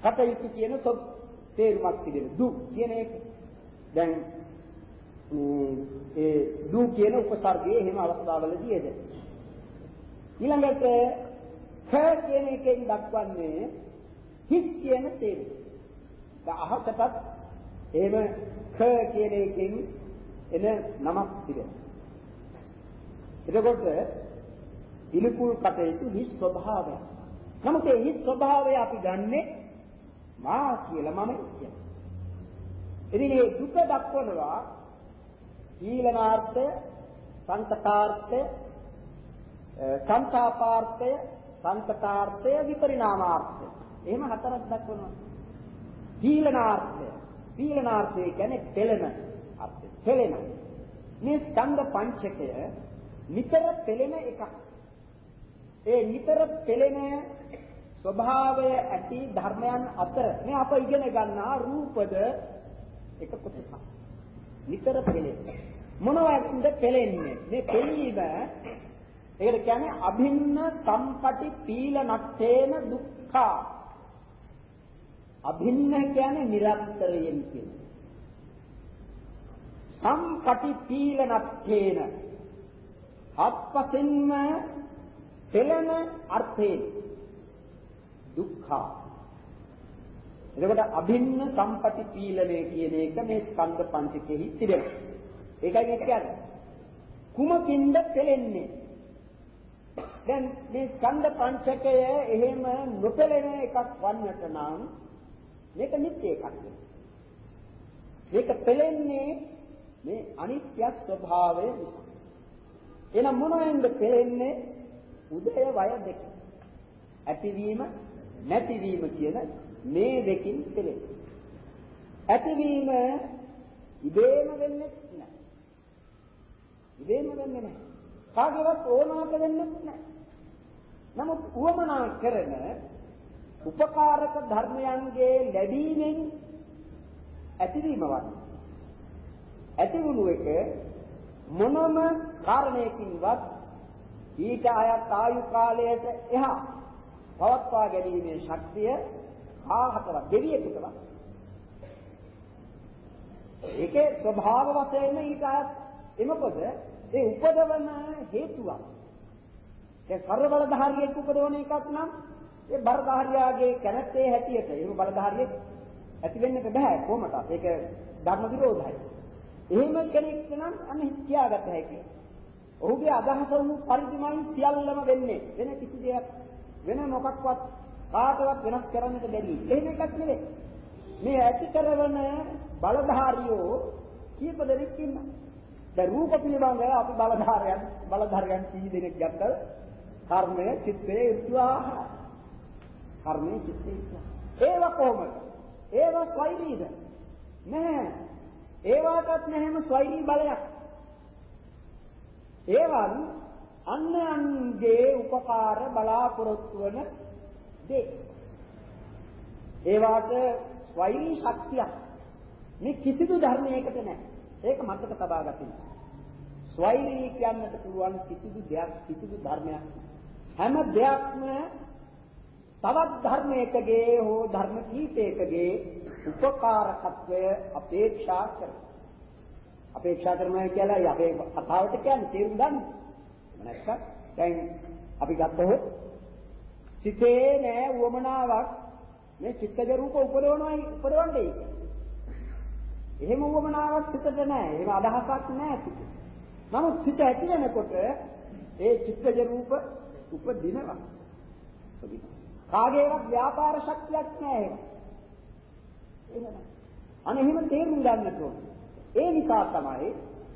කටයුතු කියන සොත් තේරුමක් තිබෙන දු කියන එක දැන් ඒ දු කියන උපසර්ගයේ එහෙම අවස්ථාවලදී එද ඊළඟට ඛ කියන එකෙන් දක්වන්නේ හිස් කියන තේරුම. දැන් අහකටත් එහෙම ඛ කියන එකෙන් එන නමක් තිබෙනවා. එතකොට පිළිකුල් කටයුතු හිස් ස්වභාවය. නමුත් ඒ හිස් ස්වභාවය අපි ගන්නෙ මා කියලා මම කියන්නේ. ඉතින් මේ දුක දක්වනවා ඊළනාර්ථය, සංකතාර්ථය, සංතාපාර්ථය, සංකතාර්ථය, විපරිණාමාර්ථය. එහෙම හතරක් දක්වනවා. ඊළනාර්ථය. ඊළනාර්ථය කියන්නේ පෙළෙන අර්ථය. පෙළෙන. මේ ස්කන්ධ පංචකය නිතර පෙළෙන එකක්. ඒ නිතර පෙළෙන ස්වභාවය ඇති ධර්මයන් අතර මේ අප ඉගෙන ගන්නා රූපද එක කොටසක්. නිතර පෙළෙන. මොනවද පෙළෙන්නේ? මේ පෙළීම ඒකට කියන්නේ අභින්න සම්පටි පීල නට්ඨේන දුක්ඛා. අභින්න කියන්නේ නිරන්තරයෙන් කියන්නේ. සම්පටි පීල නට්ඨේන අත්පසින්ම පෙළෙන අර්ථයෙන් දුක්ඛා. එතකොට අභින්න සම්පති පීලනය කියන එක මේ ස්කන්ධ පංචකෙහි තිබෙනවා. ඒකයි මේ කියන්නේ. කුමකින්ද පෙළෙන්නේ? දැන් මේ ස්කන්ධ පංචකය එහෙම නොපෙළෙන එකක් වන්නට නම් මේක නිත්‍ය එකක්. මේක පෙළෙන්නේ මේ අනිත්‍ය ස්වභාවය නිසා. එහෙනම් මොනවෙන්ද පෙළෙන්නේ? උදය වය දෙක. ඇතිවීම නැතිවීම කියන මේ දෙකින් පෙළෙන්නේ. ඇතිවීම ඉබේම වෙන්නේ නැහැ. ඉබේම වෙන්නේ නැහැ. කාගේවත් ඕනාක වෙන්නේ නැහැ. නමුත් උවමනා කරන උපකාරක ධර්මයන්ගේ ලැබීමෙන් ඇතිවීම වන්නේ. ඇති වුණු එක මොනම කාරණයකින්වත් ඊට අයත් ආයු කාලයට එහා පවත්වා ගැනීමේ ශක්තිය ආහතවත් දෙවියෙකුටවත්. ඒකේ ස්වභාව වශයෙන් ඊට අයත් එමකොද ඒ උපදවන හේතුවක්. ඒ සර්ව බලධාරියෙක් උපදවන එකක් නම් ඒ බලධාරියාගේ කැමැත්තේ හැටියට එහෙම බලධාරියෙක් ඇති වෙන්නට බෑ කොහොමද? ඒක ධර්ම විරෝධයි එහෙම කෙනෙක් නම් අන්න හිතාගත හැකියි. ඔහුගේ අදහස වූ පරිදිමයි සියල්ලම වෙන්නේ. වෙන කිසි දෙයක් වෙන මොකක්වත් කාටවත් වෙනස් කරන්නට බැරි. එහෙම එකක් නෙවෙයි. මේ ඇති කරන බලධාරියෝ කීප දෙනෙක් ඉන්නවා දැන් රූප පිළිබඳව අපි බලධාරයන් බලධාරයන් කී දෙනෙක් ගත්තද? කර්මය චිත්තය ඉස්වාහ කර්මය චිත්තය ඒව කොහොමද? ඒව ස්වෛරීද? නැහැ. ඒවාටත් නැහැම ස්වෛරී බලයක්. ඒවන් අන්‍යයන්ගේ උපකාර බලාපොරොත්තු වන දේ. ඒවාට ස්වෛරී ශක්තියක්. මේ කිසිදු ධර්මයකට නැහැ ඒක මතක තබා ගන්න ස්වෛරී කියන්නට පුළුවන් කිසිදු දෙයක් කිසිදු ධර්මයක් හැම දෙයක්ම තවත් ධර්මයකගේ හෝ ධර්ම කීපයකගේ උපකාරකත්වය අපේක්ෂා කරනවා. අපේක්ෂා කරනවා කියලා අපේ කතාවට කියන්නේ තේරුම් ගන්න. නැත්නම් දැන් අපි ගත්තොත් සිතේ නෑ උවමනාවක් මේ චිත්තජ රූප උපදවනවායි උපදවන්නේ. එහෙම උවමනාවක් සිතට නෑ. එහෙම අදහසක් නෑ සිතේ. නමුත් සිත ඇති වෙනකොට ඒ චිත්තජ රූප උපදිනවා. කාගේවත් ව්‍යාපාර ශක්තියක් නැහැ එහෙම. අනේ එහෙම තේරුම් ගන්නට ඕනේ. ඒ නිසා තමයි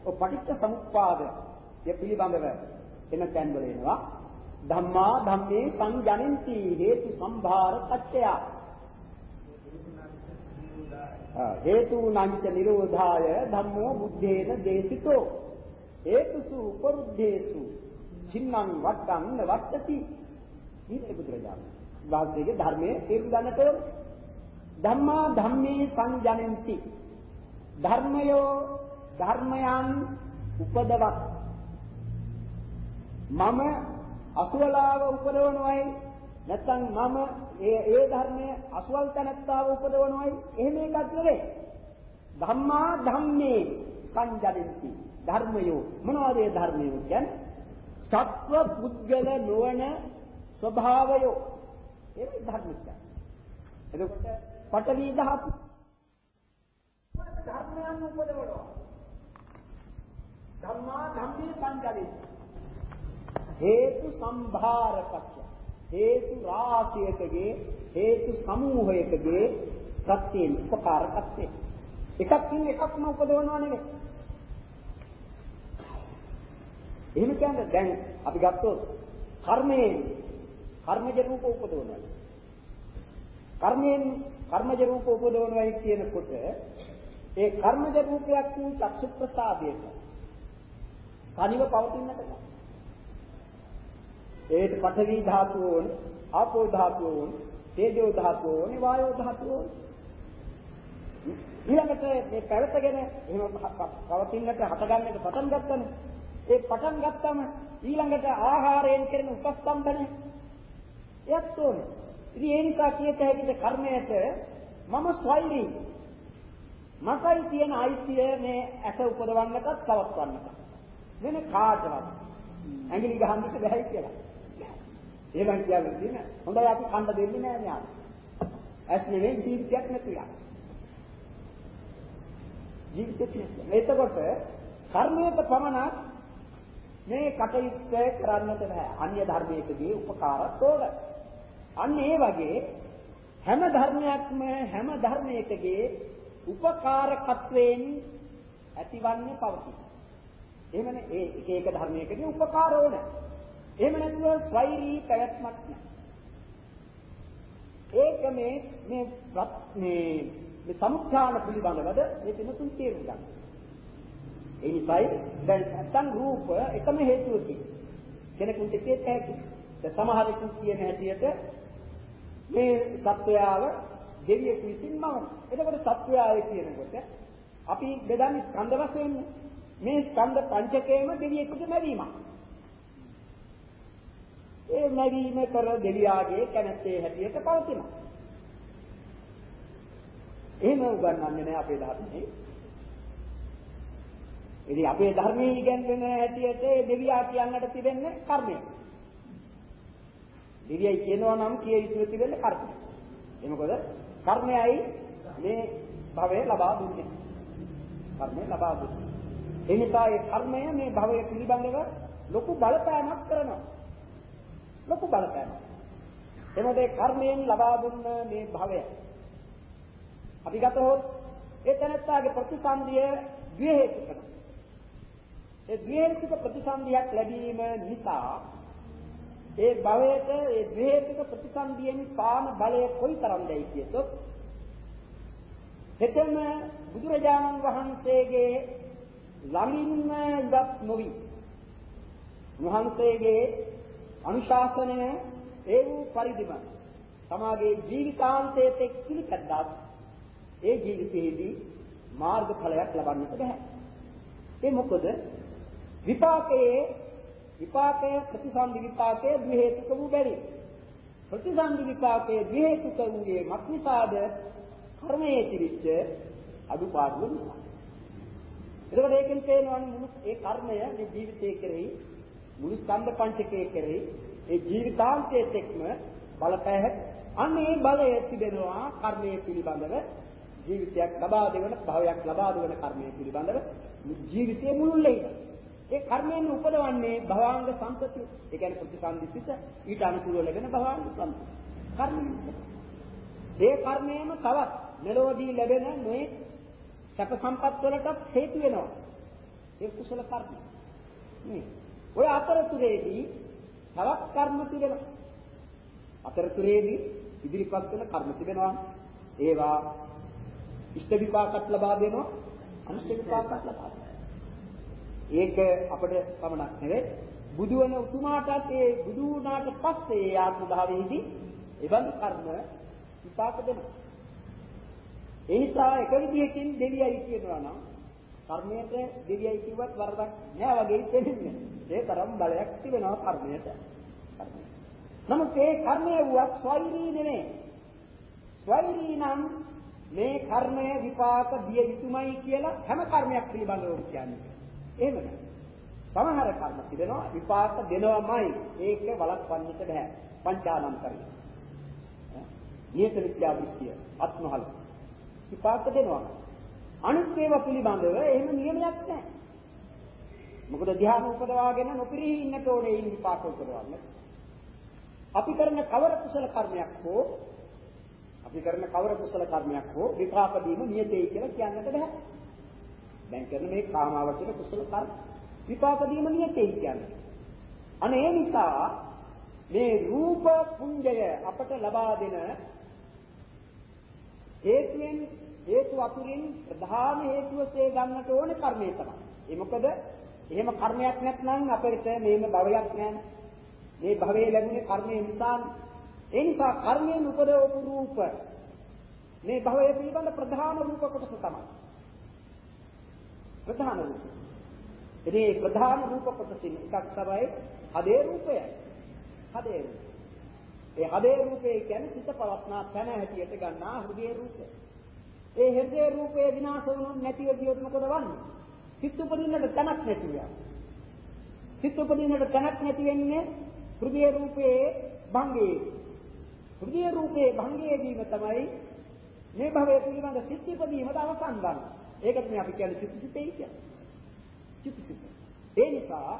ඔය පටිච්ච සමුප්පාදය පිළිබඳව එන තැන්වල එනවා. ධම්මා ධම්මේ සංජනින්ති හේතු සම්භාර පත්‍ය හේතු නංච නිරෝධාය ධම්මෝ බුද්ධේන දේශිතෝ හේතුසු උපරුද්ධේසු. චින්නං වත්තං වත්තති. ඊට බුදුරජාණන් වහන්සේගේ ධර්මයේ තේරුම් ගන්නට ඕන. ධම්මා ධම්මේ සංජනಂತಿ ධර්මයෝ ධර්මයන් උපදවත්. මම අසුවලාව උපදවනවයි නැත්නම් මම ඒ ඒ ධර්මයේ අසුවල් තනත්තාව උපදවනවයි එහෙම එකක් නෙවෙයි ධම්මා ධම්මේ සංජනಂತಿ ධර්මයෝ. මොනවද ඒ ධර්මයෝ කියන්නේ? සත්ව පුද්ගල නොවන ස්වභාවයෝ. ඒක ධර්මිකයි. එතකොට පඨවි ධාතු ධර්මයන් උපදවනවා. ධම්මා ධම්මේ සංජාලිත. හේතු සම්භාරපත්‍ය. හේතු රාශියකගේ හේතු සමූහයකගේ ප්‍රත්‍යයෙන් උපකාරකත්වය. එකකින් එකක්ම උපදවනවා නෙවෙයි. එහෙම කියන්නේ දැන් අපි ගත්තොත් කර්මයෙන් කර්මජ රූප උපදවනවා. කර්මයෙන් කර්මජ රූප උපදවනවායි කියනකොට ඒ කර්මජ රූපයක් වූ චක්සු ප්‍රසාදයට තනිව පවතින්නට බෑ. ඒත් පඨවි ධාතුව ඕන, ආපෝ ධාතුව ඕන, තේජෝ ධාතුව ඕන, වායෝ ධාතුව ඕන. ඊළඟට මේ පැවතගෙන එහෙම පවතින්නට හටගන්නට පටන් ගත්තනේ. ඒ පටන් ගත්තම ඊළඟට ආහාරයෙන් කරන උපස්තම්භනය එයත් ඕනේ. ඉතින් ඒ නිසා කියත හැකිද කර්මයට මම ස්වෛරී. මටයි තියෙන අයිතිය මේ ඇස උපදවන්නටත් පවත්වන්නට. වෙන කාටවත්. ඇඟිලි ගහන්නට බැහැ කියලා. එහෙම කියන්නේ තියෙන. හොඳයි අපි කන්න දෙන්නේ නැහැ න්යාය. ඇස් නෙවෙයි ජීවිතයක් නැතිලා. ජීවිතයක් නැතිලා. එතකොට කර්මයට පමණක් මේ කටයුත්ත කරන්නට බෑ. අන්‍ය ධර්මයකදී උපකාරත් ඕන. අන්න ඒ වගේ හැම ධර්මයක්ම හැම ධර්මයකගේ උපකාරකත්වයෙන් ඇතිවන්නේ පවතී. එහෙමනේ ඒ එක එක ධර්මයකදී උපකාර ඕන. එහෙම නැතුව ස්වෛරී පැවැත්මක් නැහැ. ඒක මේ මේ මේ මේ සමුත්ථාන පිළිබඳවද මේ තුන තේරුම් ගන්න. ඒ නිසායි දැන් නැත්තම් රූප එකම හේතුවකින් කෙනෙකුට කියත හැකි. දැන් සමහරෙකු කියන හැටියට මේ සත්වයාව දෙවියෙකු විසින් මවන. එතකොට සත්වයාය කියනකොට අපි බෙදන්නේ ස්කන්ධ වශයෙන් මේ ස්කන්ධ පංචකයම දෙවියෙකුට ලැබීමක්. ඒ නැවීම කර දෙවියාගේ කැමැත්තේ හැටියට පවතිනවා. එහෙම උගන්වන්නේ නැහැ අපේ ධර්මයේ. ඉතින් අපේ ධර්මයේ ඉගැන්වෙන හැටියට දෙවියා කියන්නට තිබෙන්නේ කර්මය. දෙවියයි කියනවා නම් කිය යුතු තිබෙන්නේ කර්මය. ඒ මොකද කර්මයයි මේ භවය ලබා දුන්නේ. කර්මය ලබා දුන්නේ. ඒ නිසා ඒ කර්මය මේ භවය පිළිබඳව ලොකු බලපෑමක් කරනවා. ලොකු බලපෑමක්. එමෙද කර්මයෙන් ලබා දුන්න මේ භවය අපි ගතහොත් ඒ තනත්තාගේ ප්‍රතිසන්දිය ද්වේ හේතුකන. ඒ ද්වේ හේතුක ප්‍රතිසන්දියක් ලැබීම නිසා ඒ භවයට ඒ ද්වේ හේතුක ප්‍රතිසන්දියෙන් පාන බලය කොයිතරම්දයි කියතොත් හෙතෙම බුදුරජාණන් වහන්සේගේ ළඟින්ම ඉවත් නොවි වහන්සේගේ අනුශාසනය ඒ වූ පරිදිම තමාගේ ජීවිතාන්තයේ තෙක් පිළිපැද්දා ඒ ජීවිතයේදී මාර්ගඵලයක් ලබන්නට බෑ. ඒ මොකද විපාකයේ විපාකයේ ප්‍රතිසන්දි විපාකයේ ද්වි හේතුක වූ බැරි. ප්‍රතිසන්දි විපාකයේ ද්වි හේතුක වූයේ මක්නිසාද කර්මයේ තිරිච්ච අඩුපාඩුව නිසා. එතකොට ඒකෙන් තේරෙනවා ඒ කර්මය මේ ජීවිතයේ කෙරෙහි මුළු ස්කන්ධ පංචකයේ කෙරෙහි ඒ ජීවිතාන්තයේ තෙක්ම බලපෑහ අන්න ඒ බලය තිබෙනවා කර්මයේ පිළිබඳව ජීවිතයක් ලබා දෙවන භවයක් ලබා දෙවන කර්මය පිළිබඳව ජීවිතයේ මුළුල්ලේ ඒ කර්මයෙන් උපදවන්නේ භවාංග සම්පති. ඒ කියන්නේ ප්‍රතිසන්දිසිත ඊට අනුකූල ලැබෙන භවාංග සම්පති. කර්මය ඒ කර්මයේම තවත් මෙලොවදී ලැබෙන මේ සැප සම්පත් වලට හේතු වෙනවා. ඒ කුසල කර්ම. නේ ඔය අතරතුරේදී තවත් කර්ම තිබෙනවා. අතරතුරේදී ඉදිරිපත් වෙන කර්ම තිබෙනවා. ඒවා ඉෂ්ට විපාකත් ලබා දෙනවා අනිෂ්ට විපාකත් ලබා දෙනවා. ඒක අපිට පමණක් නෙවෙයි බුදු වෙන උතුමාටත් ඒ බුදු වුණාට පස්සේ ඒ ආත්ම භාවයේදී එවන්දු කර්ම විපාක දෙනවා. ඒ නිසා එක විදිහකින් දෙවියයි කියනවා නම් කර්මයට දෙවියයි කිව්වත් වරදක් නෑ වගේ තේරෙන්නේ. ඒ තරම් බලයක් තිබෙනවා කර්මයට. නමුත් ඒ කර්මය වුවත් ස්වෛරී නෙමෙයි. ස්වෛරී නම් මේ කර්මය විපාක දිය යුතුමයි කියලා හැම කර්මයක් පිළිබඳව කියන්නේ. එහෙම නෑ. සමහර කර්ම තිබෙනවා විපාක දෙනවමයි. ඒක වළක්වන්නට බෑ. පංචානන්තරය. නියත විද්‍යා දෘෂ්ටිය අත්මහල. විපාක දෙනවා. අනිත් ඒවා පිළිබඳව එහෙම නියමයක් නෑ. මොකද ධ්‍යාන උපදවාගෙන නොපිරී ඉන්නට ඕනේ මේ විපාක උපදවන්න. අපි කරන කවර කුසල කර්මයක් හෝ අපි කරන කවර කුසල කර්මයක් හෝ විපාක දීම නියතයි කියලා කියන්නට බෑ. දැන් කරන මේ කාමාවචර කුසල කර්ම විපාක දීම නියතයි කියන්නේ. අනේ ඒ නිසා මේ රූප පුඤ්ජය අපට ලබා දෙන හේතුයෙන් හේතු අතුරින් ප්‍රධාන හේතුවසේ ගන්නට ඕනේ කර්මය තමයි. ඒ මොකද එහෙම කර්මයක් නැත්නම් අපිට මේම භවයක් නැහැ. මේ භවයේ ලැබුණේ කර්මය නිසානේ. ඒ නිසා කර්මයෙන් උපදවපු රූප මේ භවය පිළිබඳ ප්‍රධාන රූප කොටස තමයි. ප්‍රධාන රූප. ඉතින් ප්‍රධාන රූප කොටසින් එකක් තමයි හදේ රූපය. හදේ රූපය. ඒ හදේ රූපය කියන්නේ සිත පවත්නා තැන හැටියට ගන්නා හෘදේ රූපය. ඒ හෘදේ රූපේ විනාශ වුණොත් නැතිව ගියොත් මොකද වන්නේ? සිත් උපදින්නට තැනක් නැති වෙනවා. සිත් උපදින්නට තැනක් නැති වෙන්නේ හෘදේ රූපේ භංගේ හෘදය රූපේ භංගයේ වීම තමයි මේ භවය පිළිබඳ සිත් ඉපදීමට අවසන් වන්නේ. ඒකට මේ අපි කියන්නේ චිත්තසිතේ කියන්නේ. චිත්තසිත. ඒ නිසා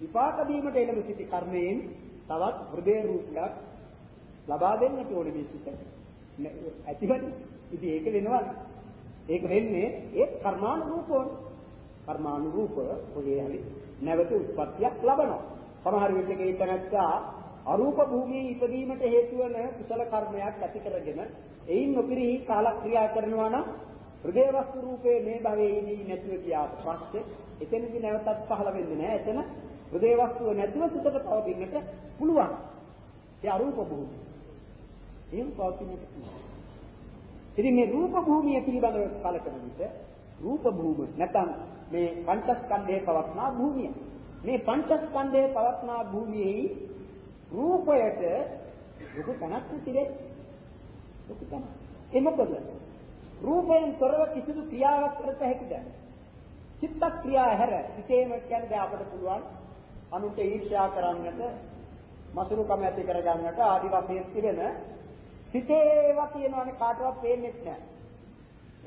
විපාක දීමට එළඹ සිටි කර්මයෙන් තවත් හෘදය රූපයක් ලබා දෙන්නට ඕනේ මේ සිත. ඇතිවන්නේ. ඉතින් ඒක වෙනවා. ඒක වෙන්නේ ඒ කර්මානුරූපව. කර්මානුරූපව ඔය හරි නැවත උත්පත්තියක් ලබනවා. සමහර විටක ඒ තැනත්තා අරූප භූමියේ ඉපදීමට හේතු වන කුසල කර්මයක් ඇති කරගෙන එයින් නොපිරී කාලක්‍රියා කරනවා නම් හෘදේ වස්තු රූපේ මේ භවයේදී නැතිව ගියාට පස්සේ එතනදී නැවතත් පහළ වෙන්නේ නැහැ. එතන හෘදේ වස්තුව නැතිව සිතට පවතින්නට පුළුවන්. ඒ අරූප භූමිය. එහෙම පවතින්නට පුළුවන්. ඉතින් මේ රූප භූමිය පිළිබඳව සැලකන විට රූප භූමිය නැත්නම් මේ පංචස්කන්ධයේ පවත්නා භූමිය. මේ පංචස්කන්ධයේ පවත්නා භූමියේ රූපයට ලොකු තැනක් තිබේ. ලොකු තැනක්. ඒ මොකද? රූපයෙන් තොරව කිසිදු ක්‍රියාවක් කරත හැකිද? චිත්ත ක්‍රියා හැර සිතේම කියන්නේ අපට පුළුවන් අනුන්ට ඊර්ෂ්‍යා කරන්නට, මසුරුකම ඇති කරගන්නට ආදි වශයෙන් තිබෙන සිතේවා තියෙනවානේ කාටවත් පේන්නේ නැහැ.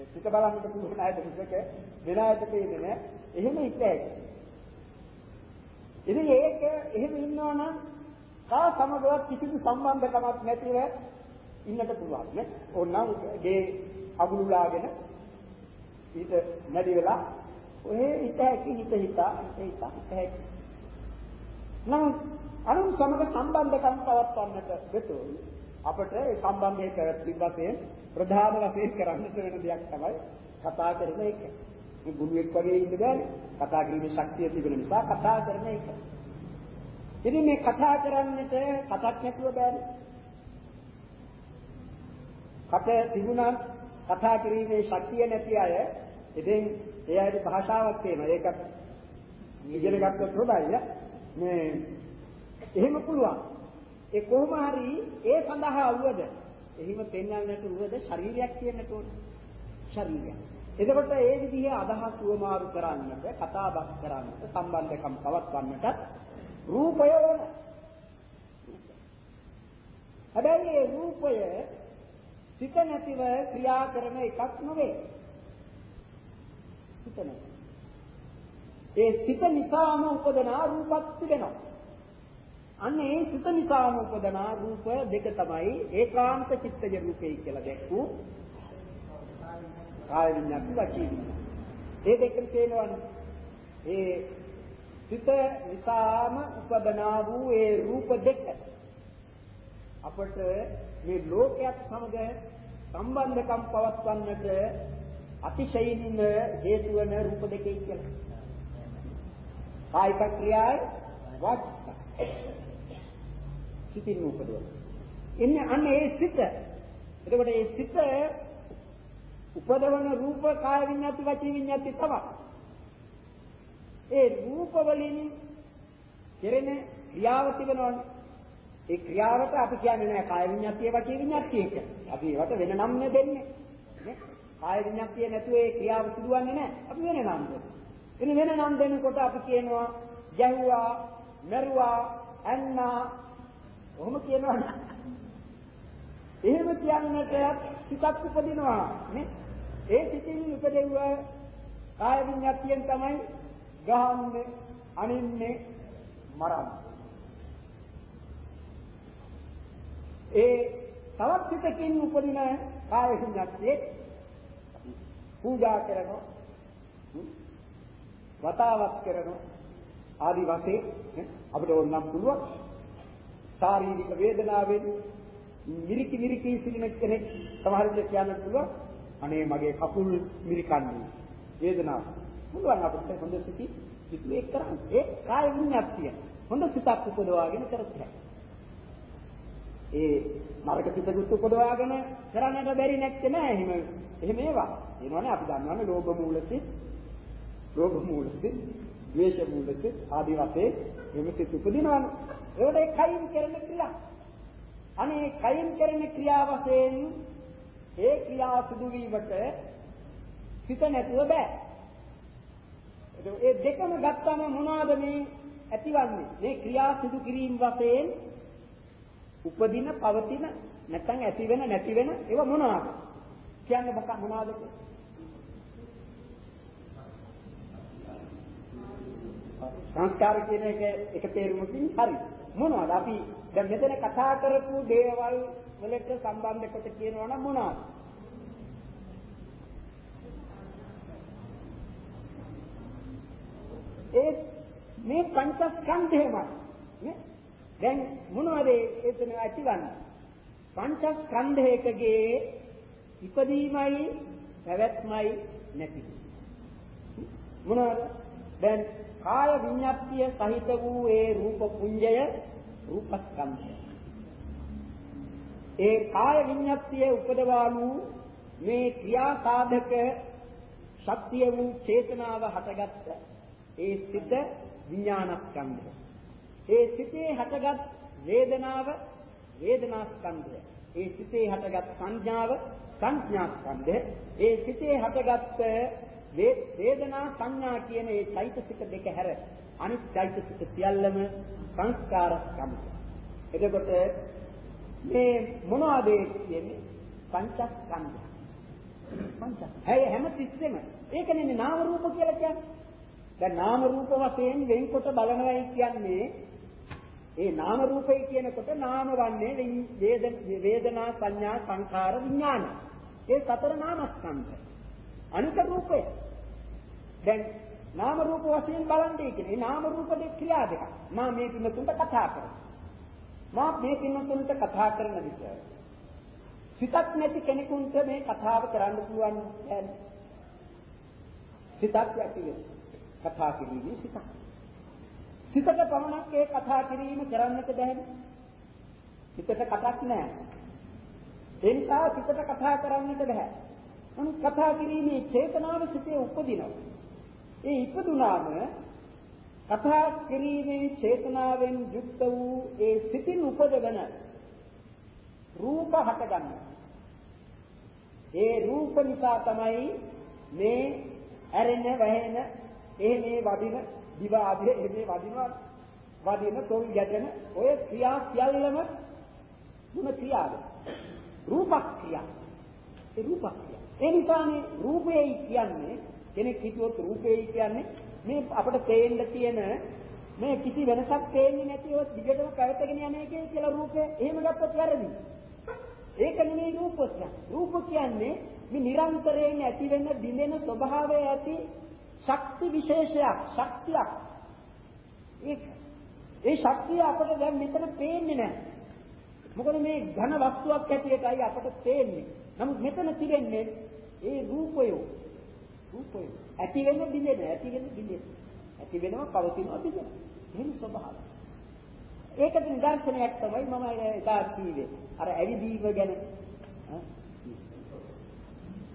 සිත බලන්නට පුළුවන් අයද මිසක වෙන අයට පේන්නේ නැහැ. එහෙම ඉන්නේ. ඉතින් ඒක එහෙම ඉන්නවා නම් කා සමගවත් කිසිදු සම්බන්ධකමක් නැතිව ඉන්නට පුළුවන් නේ. ඕනනම් ගේ අගුලුලාගෙන ඊට නැති වෙලා ඔහේ හිත හැකි හිත හිතා හිත හිතා හිත හැකි. නම් අනුන් සමග සම්බන්ධකම් පවත්වන්නට වෙතෝ අපට ඒ සම්බන්ධය පැවැත්වීම වශයෙන් ප්‍රධාන වශයෙන් කරන්නට වෙන දෙයක් තමයි කතා කරන එක. මේ ගුරුවෙක් වගේ ඉන්න බෑනේ. කතා කිරීමේ ශක්තිය තිබෙන නිසා කතා කරන එක. ඉතින් මේ කතා කරන්නට කතාක් නැතුව බෑනේ. කට තිබුණා කතා කිරීමේ ශක්තිය නැති අය ඉතින් ඒ අයට භාෂාවක් තියෙනවා. ඒකත් ඉගෙන ගත්තොත් හොඳයි. මේ එහෙම පුළුවන්. ඒ කොහොම හරි ඒ සඳහා වුවද එහිම පෙන්වන්නට වුවද ශරීරයක් තියෙන්නට ඕන. ශරීරයක්. එතකොට ඒ විදිහේ අදහස් උවමාරු කරන්නට, කතා බස් කරන්නට, සම්බන්ධකම් පවත්වන්නට රූපය ඕන. හැබැයි ඒ රූපය සිත නැතිව ක්‍රියා කරන එකක් නෙවෙයි. සිත නැති. ඒ සිත නිසාම උපදන රූපත් තිබෙනවා. අන්න ඒ සිත නිසාම උපදන රූප දෙක තමයි ඒකාන්ත චිත්තජ රූපේ කියලා දැක්වූ කාය විඤ්ඤාති වචී ඒ දෙකම තේනවනේ. ඒ සිත නිසාම උපදනා වූ ඒ රූප දෙක අපට මේ ලෝකයක් සමග සම්බන්ධකම් පවත්වන්නට අතිශයින්ම හේතු වන රූප දෙකයි කියලා. කායික ක්‍රියාවයි වාචික. සිතින් උපදවන. එන්නේ අන්න ඒ සිත. එතකොට ඒ සිත උපදවන රූප කාය විඤ්ඤාති වචී විඤ්ඤාති තමයි. ඒ රූප වලින් කෙරෙන ක්‍රියාව තිබෙනවනේ. ඒ ක්‍රියාවට අපි කියන්නේ නෑ කාය විඤ්ඤාතිය වචී විඤ්ඤාතිය කියලා. අපි ඒවට වෙන නම් දෙන්නේ. නේ? කාය විඤ්ඤාතිය නැතුව ඒ ක්‍රියාව සිදුවන්නේ නෑ. අපි වෙන නම් දෙනවා. එනි වෙන නම් දෙනකොට අපි කියනවා ගැහුවා, මරුවා, ඇන්නා කොහොම කියනවා එහෙම කියන්නට සිතක් උපදිනවා නේ? ඒ සිතින් උපදෙව්ව කාය විඤ්ඤාතියෙන් තමයි ගහන්නේ, අනින්නේ, මරන්නේ. ඒ තවත් සිතකින් උපදින කාය විඤ්ඤාතියේ පූජා කරනවා, වතාවක් කරනවා ආදි වශයෙන් අපිට ඕනනම් පුළුවන් ශාරීරික වේදනාවෙන් මිරිකි මිරිකි සිටින කෙනෙක් සමහර විට කියන්න පුළුවන් අනේ මගේ කකුල් මිරිකන්නේ. වේදනාව. පුළුවන් අපිට හොඳ සිටි සිටුවේ කරන්න. ඒ කාය විඤ්ඤාතිය හොඳ සිතක් උපදවාගෙන කරත් ඒ නරක සිතකුත් උපදවාගෙන කරන්නට බැරි නැත්තේ නෑ. එහෙම එහෙම ඒවා. එනවනේ අපි දන්නවනේ ලෝභ මූලසිත ලෝභ මූලසිත ද්වේෂ මූලසිත ආදී වශයෙන් එහෙම සිත උපදිනවනේ. ඒකට ඒ කයින් කරන ක්‍රියා. අනේ කයින් කරන ක්‍රියා වශයෙන් ඒ ක්‍රියා සිදු වීමට සිත නැතුව බෑ. ඒ දෙකම ගත්තම මොනවද මේ ඇතිවන්නේ? මේ ක්‍රියා සිදු කිරීම වශයෙන් උපදින පවතින නැත්නම් ඇති වෙන නැති වෙන ඒවා මොනවාද? කියන්නේ මොකක් මොනවාද සංස්කාර කියන එක එක තේරුමකින් හරි. මොනවද? අපි දැන් මෙතන කතා කරපු දේවල් වලට සම්බන්ධ කොට කියනවා නම් මොනවද? ඒ මේ පංචස්කන්ධයමයි. නේ දැන් මොනවද එතන ඇතිවන්නේ? පංචස්කන්ධයකගේ ඉපදීමයි පැවැත්මයි නැති. මොනවද? දැන් කාය විඤ්ඤාතිය සහිත වූ ඒ රූප පුඤ්ජය රූපස්කන්ධය. ඒ කාය විඤ්ඤාතිය උපදවාලු මේ ක්‍රියා සාධක ශක්තිය වූ චේතනාව හටගත්ත ඒ සිත විඥානස්කන්ධය. ඒ සිතේ හටගත් වේදනාව වේදනා ස්කන්ධය. ඒ සිතේ හටගත් සංඥාව සංඥා ස්කන්ධය. ඒ සිතේ හටගත් වේදනා සංඥා කියන ඒ චෛතසික දෙක හැර අනිත් චෛතසික සියල්ලම සංස්කාර ස්කන්ධය. එතකොට මේ මොනවද කියන්නේ පංචස්කන්ධය. පංච. හැය හැම තිස්සෙම ඒකනේ නාම රූප කියලා කියන්නේ. දැන් නාම රූප වශයෙන් වෙන්කොට බලනවායි කියන්නේ ඒ නාම රූපය කියනකොට නාම වන්නේ වේදනා සංඥා සංඛාර විඥාන. ඒ සතර නාමස්කන්ධ. අනික රූපය. දැන් නාම රූප වශයෙන් බලන්නේ කියන්නේ නාම රූප දෙක ක්‍රියා දෙකක්. මා මේ පින්නතුන්ට කතා කරනවා. මා මේ පින්නතුන්ට කතා කරන විට සිතක් නැති කෙනෙකුට මේ කතාව කරන්න පුළුවන් නෑ. සිතක් ඇති කතා කිරීමේ සිතක්. සිතට පමණක් ඒ කතා කිරීම කරන්නට බැහැ. සිතට කටක් නෑ. ඒ නිසා සිතට කතා කරන්නට බෑ. නමුත් කතා කිරීමේ චේතනාව සිතේ උපදිනවා. ඒ ඉපදුනාම කතා කිරීමේ චේතනාවෙන් යුක්ත වූ ඒ සිතින් උපදවන රූප හටගන්නවා. ඒ රූප නිසා තමයි මේ ඇරෙන වැහෙන එහෙ මේ වදින දිව ආදී එහෙ මේ වදිනවා වදින තොල් ගැටෙන ඔය ක්‍රියා සියල්ලම මොන ක්‍රියාද? රූපක් ක්‍රියා. ඒ රූපක් ක්‍රියා. ඒ නිසානේ රූපයයි කියන්නේ කෙනෙක් හිතුවොත් රූපයයි කියන්නේ මේ අපිට පේන්න තියෙන මේ කිසි වෙනසක් පේන්නේ නැතිව දිගටම පැවතගෙන යන එකේ කියලා රූපය එහෙම ගත්තොත් වැරදි. ඒක නෙමෙයි රූපස්ය. රූප කියන්නේ මේ නිරන්තරයෙන් ඇති වෙන දිලෙන ස්වභාවය ඇති ශක්ති විශේෂයක්, ශක්තියක්. ඒක ඒ ශක්තිය අපට දැන් මෙතන පේන්නේ නැහැ. මොකද මේ ඝන වස්තුවක් ඇටියටයි අපට පේන්නේ. නමුත් මෙතන තිබෙන්නේ ඒ රූපය. රූපය. ඇති වෙන දිලෙන, ඇති වෙන දිලෙන. ඇති වෙනවා පවතිනවා දිලෙන. එහෙම ස්වභාවය. ඒකට නිදර්ශනයක් තමයි මම එදා කිව්වේ. අර ඇවිදීම ගැන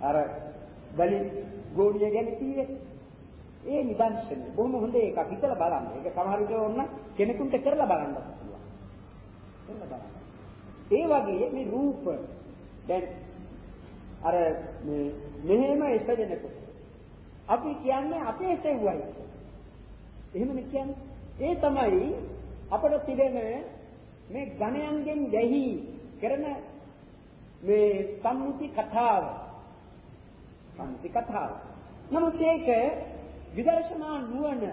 අර බලි ගෝණිය ගැන කිව්වේ. ඒ නිදර්ශනය බොහොම හොඳ එකක් හිතලා බලන්න. ඒක සමහර විට ඕන කෙනෙකුට කරලා බලන්න පුළුවන්. කරලා බලන්න. ඒ වගේ මේ රූප දැන් අර මේ මෙහෙම එසෙන්නකොට අපි කියන්නේ අපේ සෙව්වයි. එහෙමනේ කියන්නේ. ඒ තමයි අපට තිබෙන මේ ඝණයන්ගෙන් වැහි කරන මේ සම්මුති කතාව සම්මුති කතාව නමුත් ඒක විදර්ශනා නුවණ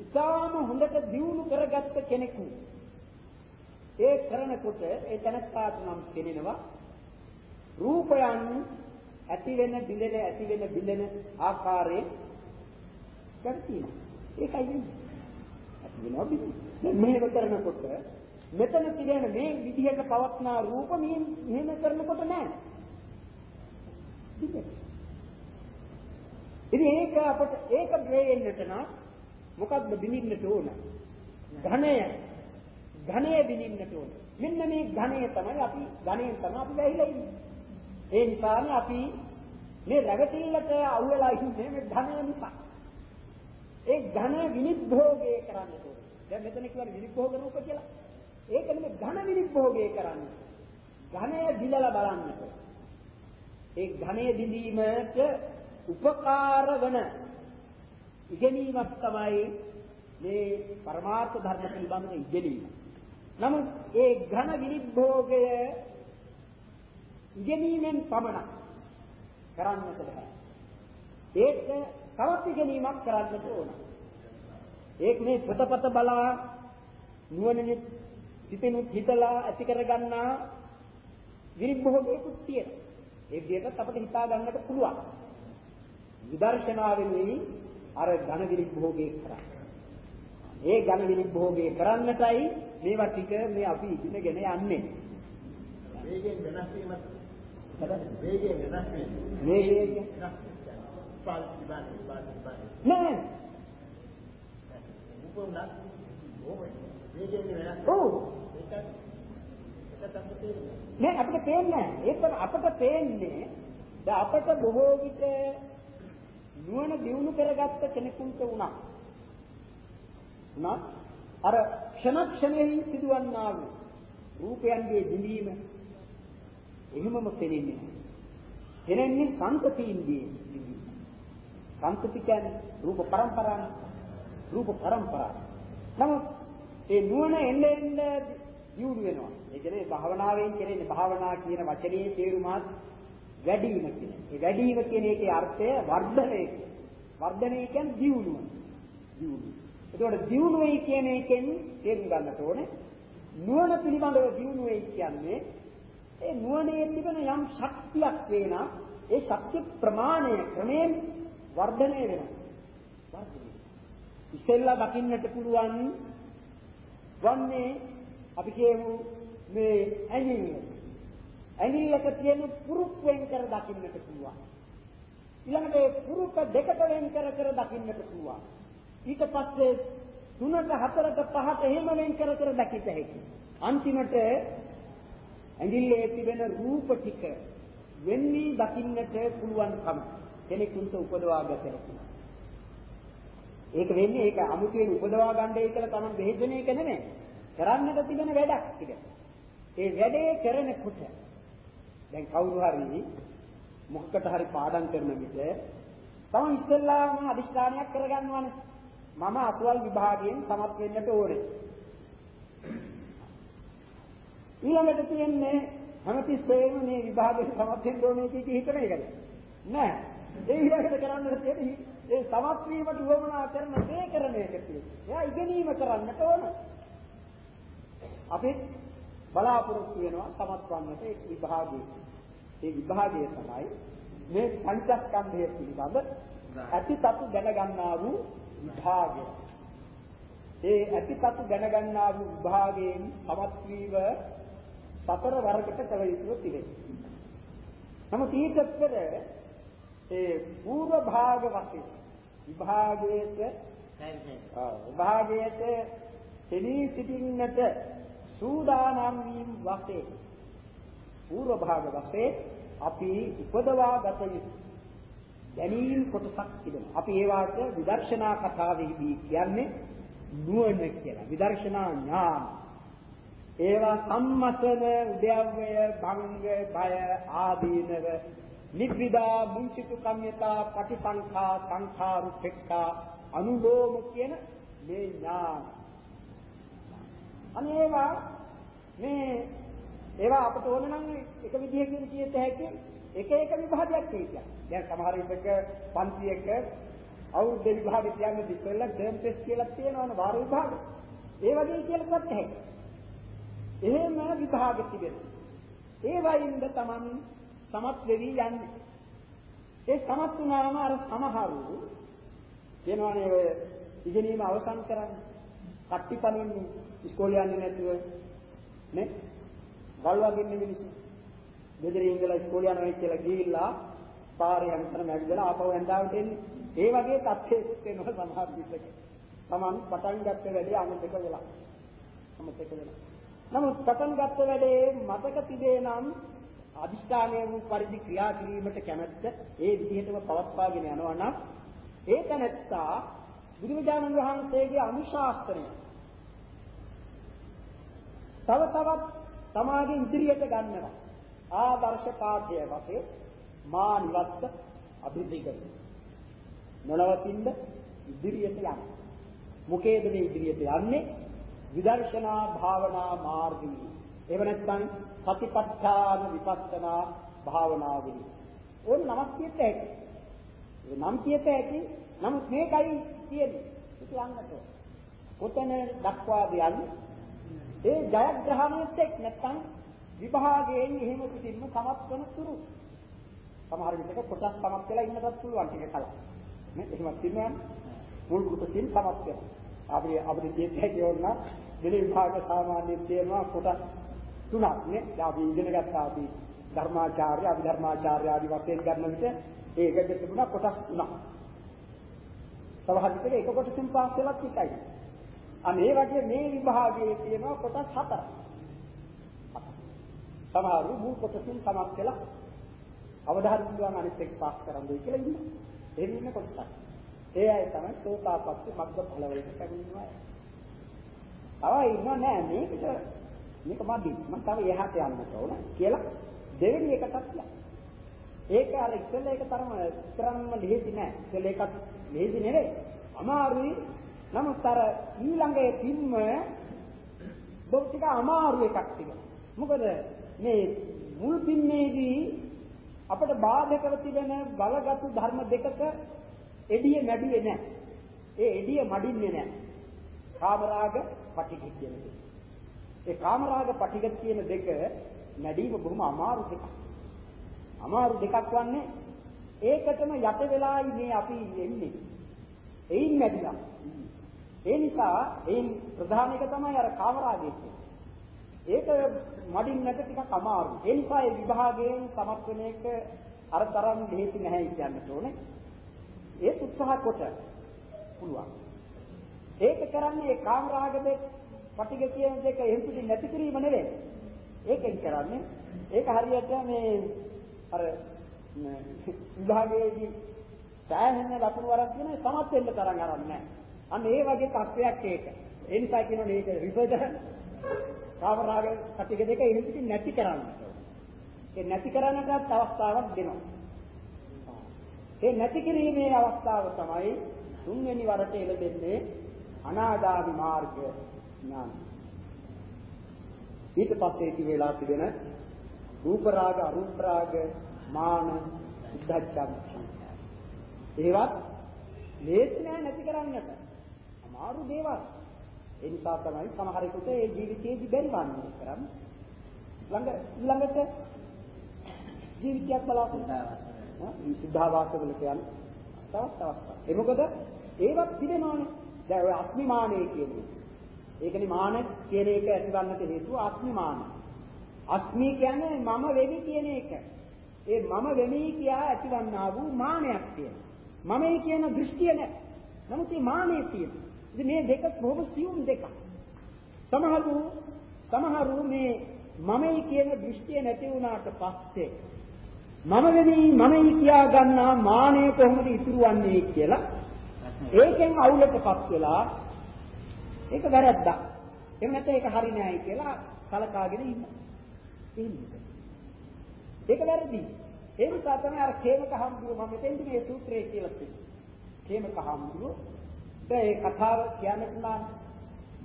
ඉතාම හොඳට දියුණු කරගත්ත කෙනෙකු. ඒ කරනකොට ඒ තනස්ථාට නම් කෙනෙනවා රූපයන් ඇති වෙන බිඳෙන ඇති වෙන බිඳෙන ආකාරයෙන් ගැටීම ඒකයි වෙන්නේ. ඇති වෙනවා බිඳෙනවා. දැන් මෙහෙම කරනකොට මෙතන තිබෙන මේ විදිහට පවත්නා රූප මෙහෙම කරනකොට නෑ. ඉතින් ඒක අපට ඒක දෙන්නට නම් මොකක්ද බිනින්නට ඕන? ඝණය. ඝණය බිනින්නට ඕන. මෙන්න මේ ඝණය තමයි අපි ඝණයෙන් තමයි අපි වැහිලා ඉන්නේ. ඒ නිසානේ අපි මේ රැවටිල්ලට අහුවෙලා ඉන්නේ මේ ඝණය නිසා. ඒ ඝන විනිභෝගය කරන්න ඕන. දැන් මෙතන කියන්නේ විනිභෝග රූප කියලා. ඒක නෙමෙයි ඝන විනිභෝගය කරන්නේ. ඝනය දිලලා බලන්නට. ඒ ඝනය දිලීමට උපකාර වන ඉගෙනීමක් තමයි මේ පරමාර්ථ ධර්ම පිළිබඳව ඉගෙනීම. නමුත් ඒ ඝන විනිභෝගය ඉගෙනීමෙන් පමණක් කරන්නට බෑ. ඒක තවත් ඉගෙනීමක් කරන්නට ඕන. ඒක මේ පොතපත බලා නුවණින් සිතෙනුත් හිතලා ඇති කරගන්නා විරිභෝගයකුත් තියෙනවා. ඒ විදිහට අපිට හිතා ගන්නට පුළුවන්. විදර්ශනාවෙනුයි අර ඝන විරිභෝගය කරන්නේ. ඒ ඝන විරිභෝගය කරන්නටයි මේවා ටික මේ අපි ඉගෙනගෙන යන්නේ. වේගයෙන් වෙනස් වීමත් වේගයෙන් වෙනස් වීම. වේගයෙන් පාල් ඉබාන ඉබාන ඉබාන. නෑ උපුණා වේගයෙන් වෙනස් ඔව් නෑ අපිට පේන්නේ ඒක අපට පේන්නේ ද අපට බොහෝ විට නුවණ දියුණු කරගත්ත කෙනෙකුට වුණා. උනා අර ක්ෂණ ක්ෂණෙහි සිදුවන්නා වූ රූපයන්ගේ දිලීම එහෙමම පෙනෙන්නේ නැහැ. පෙනෙන්නේ සංකතියින්ගේ දිලීම. සංකති කියන්නේ රූප પરම්පරාන රූප પરම්පරාන. නමුත් ඒ නුවණ එන්නේ එන්නේ දියුණු වෙනවා. ඒ කියන්නේ භාවනාවෙන් කෙරෙන භාවනා කියන වචනේ තේරුමත් වැඩිම කියන. ඒ වැඩිම කියන එකේ අර්ථය වර්ධනය. වර්ධනය කියන්නේ දියුණුව. දියුණුව. එතකොට දියුණුවයි කියන එකෙන් තේරුම් ගන්නට ඕනේ නුවණ පිළිබඳව දියුණුවයි කියන්නේ ඒ නුවණේ තිබෙන යම් ශක්තියක් වේනා ඒ ශක්තිය ප්‍රමාණය ක්‍රමයෙන් වර්ධනය වෙනවා. වර්ධනය. ඉස්සෙල්ලා දකින්නට පුළුවන් වන්නේ අපි කියමු මේ ඇඟිල්ල. ඇඟිල්ලක තියෙන පුරුක් වෙන් කර දකින්නට පුළුවන්. ඊළඟට ඒ පුරුක දෙකට වෙන් කර කර දකින්නට පුළුවන්. ඊට පස්සේ තුනට හතරට පහට එහෙම වෙන් කර කර දකිත හැකියි. අන්තිමට ඇඟිල්ලේ තිබෙන රූප ටික වෙන්නේ දකින්නට පුළුවන්කම කෙනෙකුට උපදවා ගත හැකියි. ඒක වෙන්නේ ඒක අමුතුවෙන් උපදවා ගන්නයි කියලා තමයි බෙහෙදෙන එක නෙමෙයි. කරන්නට තිබෙන වැඩක් ටික. ඒ වැඩේ කරනකොට දැන් කවුරු හරි මොකකට හරි පාඩම් කරන විට තමයි ඉස්සෙල්ලාම අදිස්ථානයක් කරගන්නවනේ. මම අසවල් විභාගයෙන් සමත් වෙන්නට ඕනේ. ඊළඟට තියෙන්නේ හැමතිස්සෙම මේ විභාගයෙන් සමත් වෙන්න ඕනේ කියන හිතන එකද? නෑ. ඒ ඊළඟට කරන්න තියෙන්නේ ඒ සමත් වීමට උවමනා කරන දේ කරන එක තියෙන්නේ. එයා ඉගෙනීම කරන්නට ඕන. අපි බලාපොරොත්තු වෙනවා සමත් වන්නට ඒ විභාගයේ. ඒ විභාගය තමයි මේ පංචස්කන්ධය පිළිබඳ ඇතිතතු දැනගන්නා වූ විභාගය. ඒ ඇතිපතු දැනගන්නා වූ විභාගයෙන් සමත් වීම සතර වර්ගකට කළ යුතු තිබේ. නමුත් ඊට පෙර ඒ పూర్ව භාග වශයෙන් විභාගයේට විභාගයේට තෙනී සිටින්නට සූදානම් වීම වශයෙන් పూర్ව භාග වශයෙන් අපි උපදවා ගත යුතු දැනීම් කොටසක් තිබෙනවා. අපි ඒවාට විදර්ශනා කතාවේදී කියන්නේ නුවණ කියලා. විදර්ශනා ඥාන. ඒවා සම්මසන උද්‍යව්‍ය භංග බය ආදීනව නිබ්බිදා මුංචිතු කම්යතා පටිසංඛා සංඛාරුපෙක්ඛා අනුලෝම කියන මේ ඥාන. අනේවා මේ ඒවා අපට ඕන නම් එක විදිහකින් කියත හැකි එක එක විභාගයක් තියෙනවා. දැන් සමහර විටක පන්තියක අවුරුද්ද විභාග කියන්නේ ඉස්සෙල්ලා ටර්ම් ටෙස්ට් කියලා තියෙනවනේ වාර විභාග. ඒ වගේ කියලා ගත්ත හැකියි. එහෙම විභාග තිබෙනවා. ඒ වයින්ද Taman සමත් වෙවි යන්නේ. ඒ සමත් වුණාම අර සමහරු කියනවානේ ඔය ඉගෙනීම අවසන් කරන්න. කට්ටිපණින් ඉස්කෝලේ යන්නේ නැතුව නේ? ගල්වගින්න මිනිස්සු. ගෙදරින් ඉඳලා ඉස්කෝලේ යනවා කියලා ගිහිල්ලා පාරේ යනතර මැවිදලා ආපහු ඇඳාවට එන්නේ. ඒ වගේ තත්ත්වෙත් වෙනවා සමහර විටක. Taman පටන් ගත්ත වැඩේ අමතක වෙලා. අමතක වෙලා. නමුත් පටන් ගත්ත වැඩේ මතක තිබේ නම් අදිෂ්ඨානයේ වූ පරිදි ක්‍රියා කිරීමට කැමැත්ත ඒ විදිහටම පවත්වාගෙන යනවා නම් ඒක නැත්තා බුදුරජාණන් වහන්සේගේ අනුශාසනය තව තවත් සමාගේ ඉදිරියට ගන්නවා ආදර්ශ පාඨය වශයෙන් මා නිවත්ත අභිධිකරණය නොනවතින්න ඉදිරියට යන්න. මොකේද මේ ඉදිරියට යන්නේ? විදර්ශනා භාවනා මාර්ගී. එහෙම නැත්නම් සතිපට්ඨාන විපස්සනා භාවනාවෙහි. ඕන නමක් කියත හැකි. ඒ නම් කියත හැකි. නමුත් මේකයි තියෙන්නේ. ඒක යන්නට. කොතන දක්වාද යන්නේ? ඒ ජයග්‍රහණයත් එක්ක නැත්නම් විභාගයෙන් එහෙම පිටින්ම සමත් වෙන තුරු සමහර විටක කොටස් සමත් වෙලා ඉන්නවත් පුළුවන් ටික කලින්. නේ එහෙමත් තියෙනවා මුල් කොටසින් සමත් වෙනවා. අපි අපිට කියන්නේ කියවන්න දෙන විභාග සාමාන්‍යයෙන් තියෙනවා කොටස් තුනක් නේ. අපි ඉගෙන ගත්තා අපි ධර්මාචාර්ය අභිධර්මාචාර්ය ආදී වශයෙන් ගන්න විට ඒකට තිබුණා කොටස් තුනක්. සමහර විට එක කොටසින් පාස් වෙලත් එකයි. අනේ වගේ මේ විභාගයේ තියෙනවා කොටස් හතරක්. සමහරු මුල් කොටසින් සමත් වෙලා අවධාරණ පුළුවන් අනිත් එක්ක පාස් කරන්නයි කියලා ඉන්නවා. එහෙම ඉන්න කොටසක්. ඒ අය තමයි සෝතාපට්ටි මග්ග ඵල වලට පැමිණෙනවා. තව ඉන්නව නෑ මේකට මේක මදි. මම තව එහාට යන්න ඕන කියලා දෙවෙනි එකටත් යනවා. ඒක අර ඉස්සෙල්ලා එක තරම කරන්න ලේසි නෑ. ඉස්සෙල්ලා එකත් ලේසි නෙවෙයි. අමාරුයි. නමුත් අර ඊළඟේ පින්ම බොහොම ටික අමාරු එකක් ටික. මොකද මේ මුල් පින්නේදී අපට බාධකව තිබෙන බලගත් ධර්ම දෙකක එඩිය මැඩුවේ නැහැ. ඒ එඩිය මඩින්නේ නැහැ. කාමරාග පටිඝ කියන දෙක. ඒ කාමරාග පටිඝ කියන දෙක මැඩීම බොහොම අමාරු දෙකක්. අමාරු දෙකක් වන්නේ ඒකටම යට වෙලායි මේ අපි එන්නේ. එයින් මැදිලා. ඒ නිසා එයින් ප්‍රධාන එක තමයි අර කාමරාගය ඒක මඩින්නට ටිකක් අමාරුයි. ඒ නිසා ඒ විභාගයෙන් සමත් වෙන එක අර තරම් ලේසි නැහැ කියන්නට ඕනේ. ඒත් උත්සාහ කොට පුළුවන්. ඒක කරන්නේ ඒ කාමරාග දෙක පටිග කියන දෙක එහෙම්පිට නැති කිරීම නෙවෙයි. ඒකෙන් කරන්නේ ඒක හරියට මේ අර විභාගයේදී සෑහෙන ලකුණු වරක් කියන සමත් වෙන්න තරම් අරන් නැහැ. අන්න ඒ වගේ තත්වයක් ඒක. ඒ නිසා කියනවා මේක රිපර්ජර් කාමරාග කටික දෙක එහෙම්පිට නැති කරන්න. ඒ නැති කරන්නටත් අවස්ථාවක් දෙනවා. ඒ නැති කිරීමේ අවස්ථාව තමයි තුන්වෙනි වරට එළදෙන්නේ අනාගාමි මාර්ග ඥාන. ඊට පස්සේ තිබෙලා තිබෙන රූප රාග අරූප රාග මාන උද්ධච්චම් ඒවත් ලේසි නෑ නැති කරන්නට අමාරු දේවල්. ඒ නිසා තමයි සමහරෙකුට ඒ ජීවිතයේදී බැරි වන්නේ කරන්නේ. ළඟ ළඟට ජීවිතයක් බලාපොරොත්තු මේ සුද්ධාවාසවල කියන්නේ තවත් අවස්ථා ඒ මොකද? ඒවත් පිළිනවනේ දැන් ඔය අස්මිමානය කියන්නේ. ඒකනේ මාන කියන එක ඇතිවන්නට හේතුව අස්මිමාන. අස්මි කියන්නේ මම වෙමි කියන එක. ඒ මම වෙමි කියා ඇතිවන්නා වූ මානයක් තියෙනවා. මමයි කියන දෘෂ්ටිය නැහැ. නමුත් මේ මානෙ තියෙනවා. ඉතින් මේ දෙක බොහොම සියුම් දෙකක්. සමහරු සමහරු මේ මමයි කියන දෘෂ්ටිය නැති වුණාට පස්සේ මම වෙමි මමයි කියා ගන්නා මානෙ කොහොමද ඉතුරුවන්නේ කියලා ඒකෙන් අවුලටපත් වෙලා ඒක වැරද්දක්. එහෙම නැත්නම් ඒක හරි නෑයි කියලා සලකාගෙන ඉන්නවා. එහෙමද? ඒක වැරදි. ඒ නිසා තමයි අර කේමක හම්බුව මම මෙතෙන්දි මේ සූත්‍රය කියලා තියෙන්නේ. කේමක හම්බුව ඒ කතාව කියන්නට නම්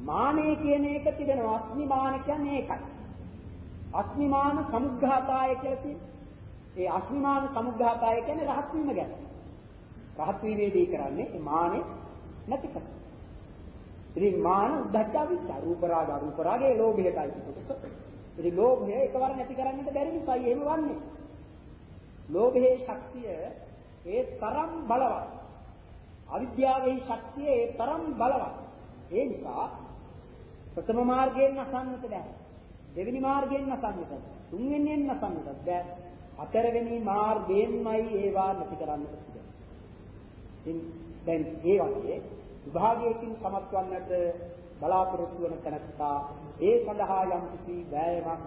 මානෙ කියන එක තිබෙනවා අස්මිමාන කියන්නේ ඒකයි. අස්මිමාන සමුග්ඝාතාය කියලා තියෙන්නේ. ඒ අස්මිමාන සමුග්ඝාතාය කියන්නේ රහත් වීම ගැන. රහත් වීමේදී කරන්නේ ඒ මානෙ නැති කරන. ඉතින් මාන උද්ධච්ච විචාර රූප රාග රූප රාගේ ලෝභයටයි කොටස. ඉතින් ලෝභය එකවර නැති කරන්නට බැරි නිසායි එහෙම වන්නේ. ලෝභයේ ශක්තිය ඒ තරම් බලවත්. අවිද්‍යාවේ ශක්තිය ඒ තරම් බලවත්. ඒ නිසා ප්‍රථම මාර්ගයෙන් නසන්නට බෑ. දෙවෙනි මාර්ගයෙන් නසන්නට බෑ. තුන්වෙනියෙන් නසන්නට බෑ. හතරවෙනි මාර්ගයෙන්මයි ඒවා නැති කරන්නට පුළුවන්. ඉතින් දැන් ඒ වගේ විභාගයකින් සමත් වන්නට බලාපොරොත්තු වන තැනත්තා ඒ සඳහා යම් කිසි වෑයමක්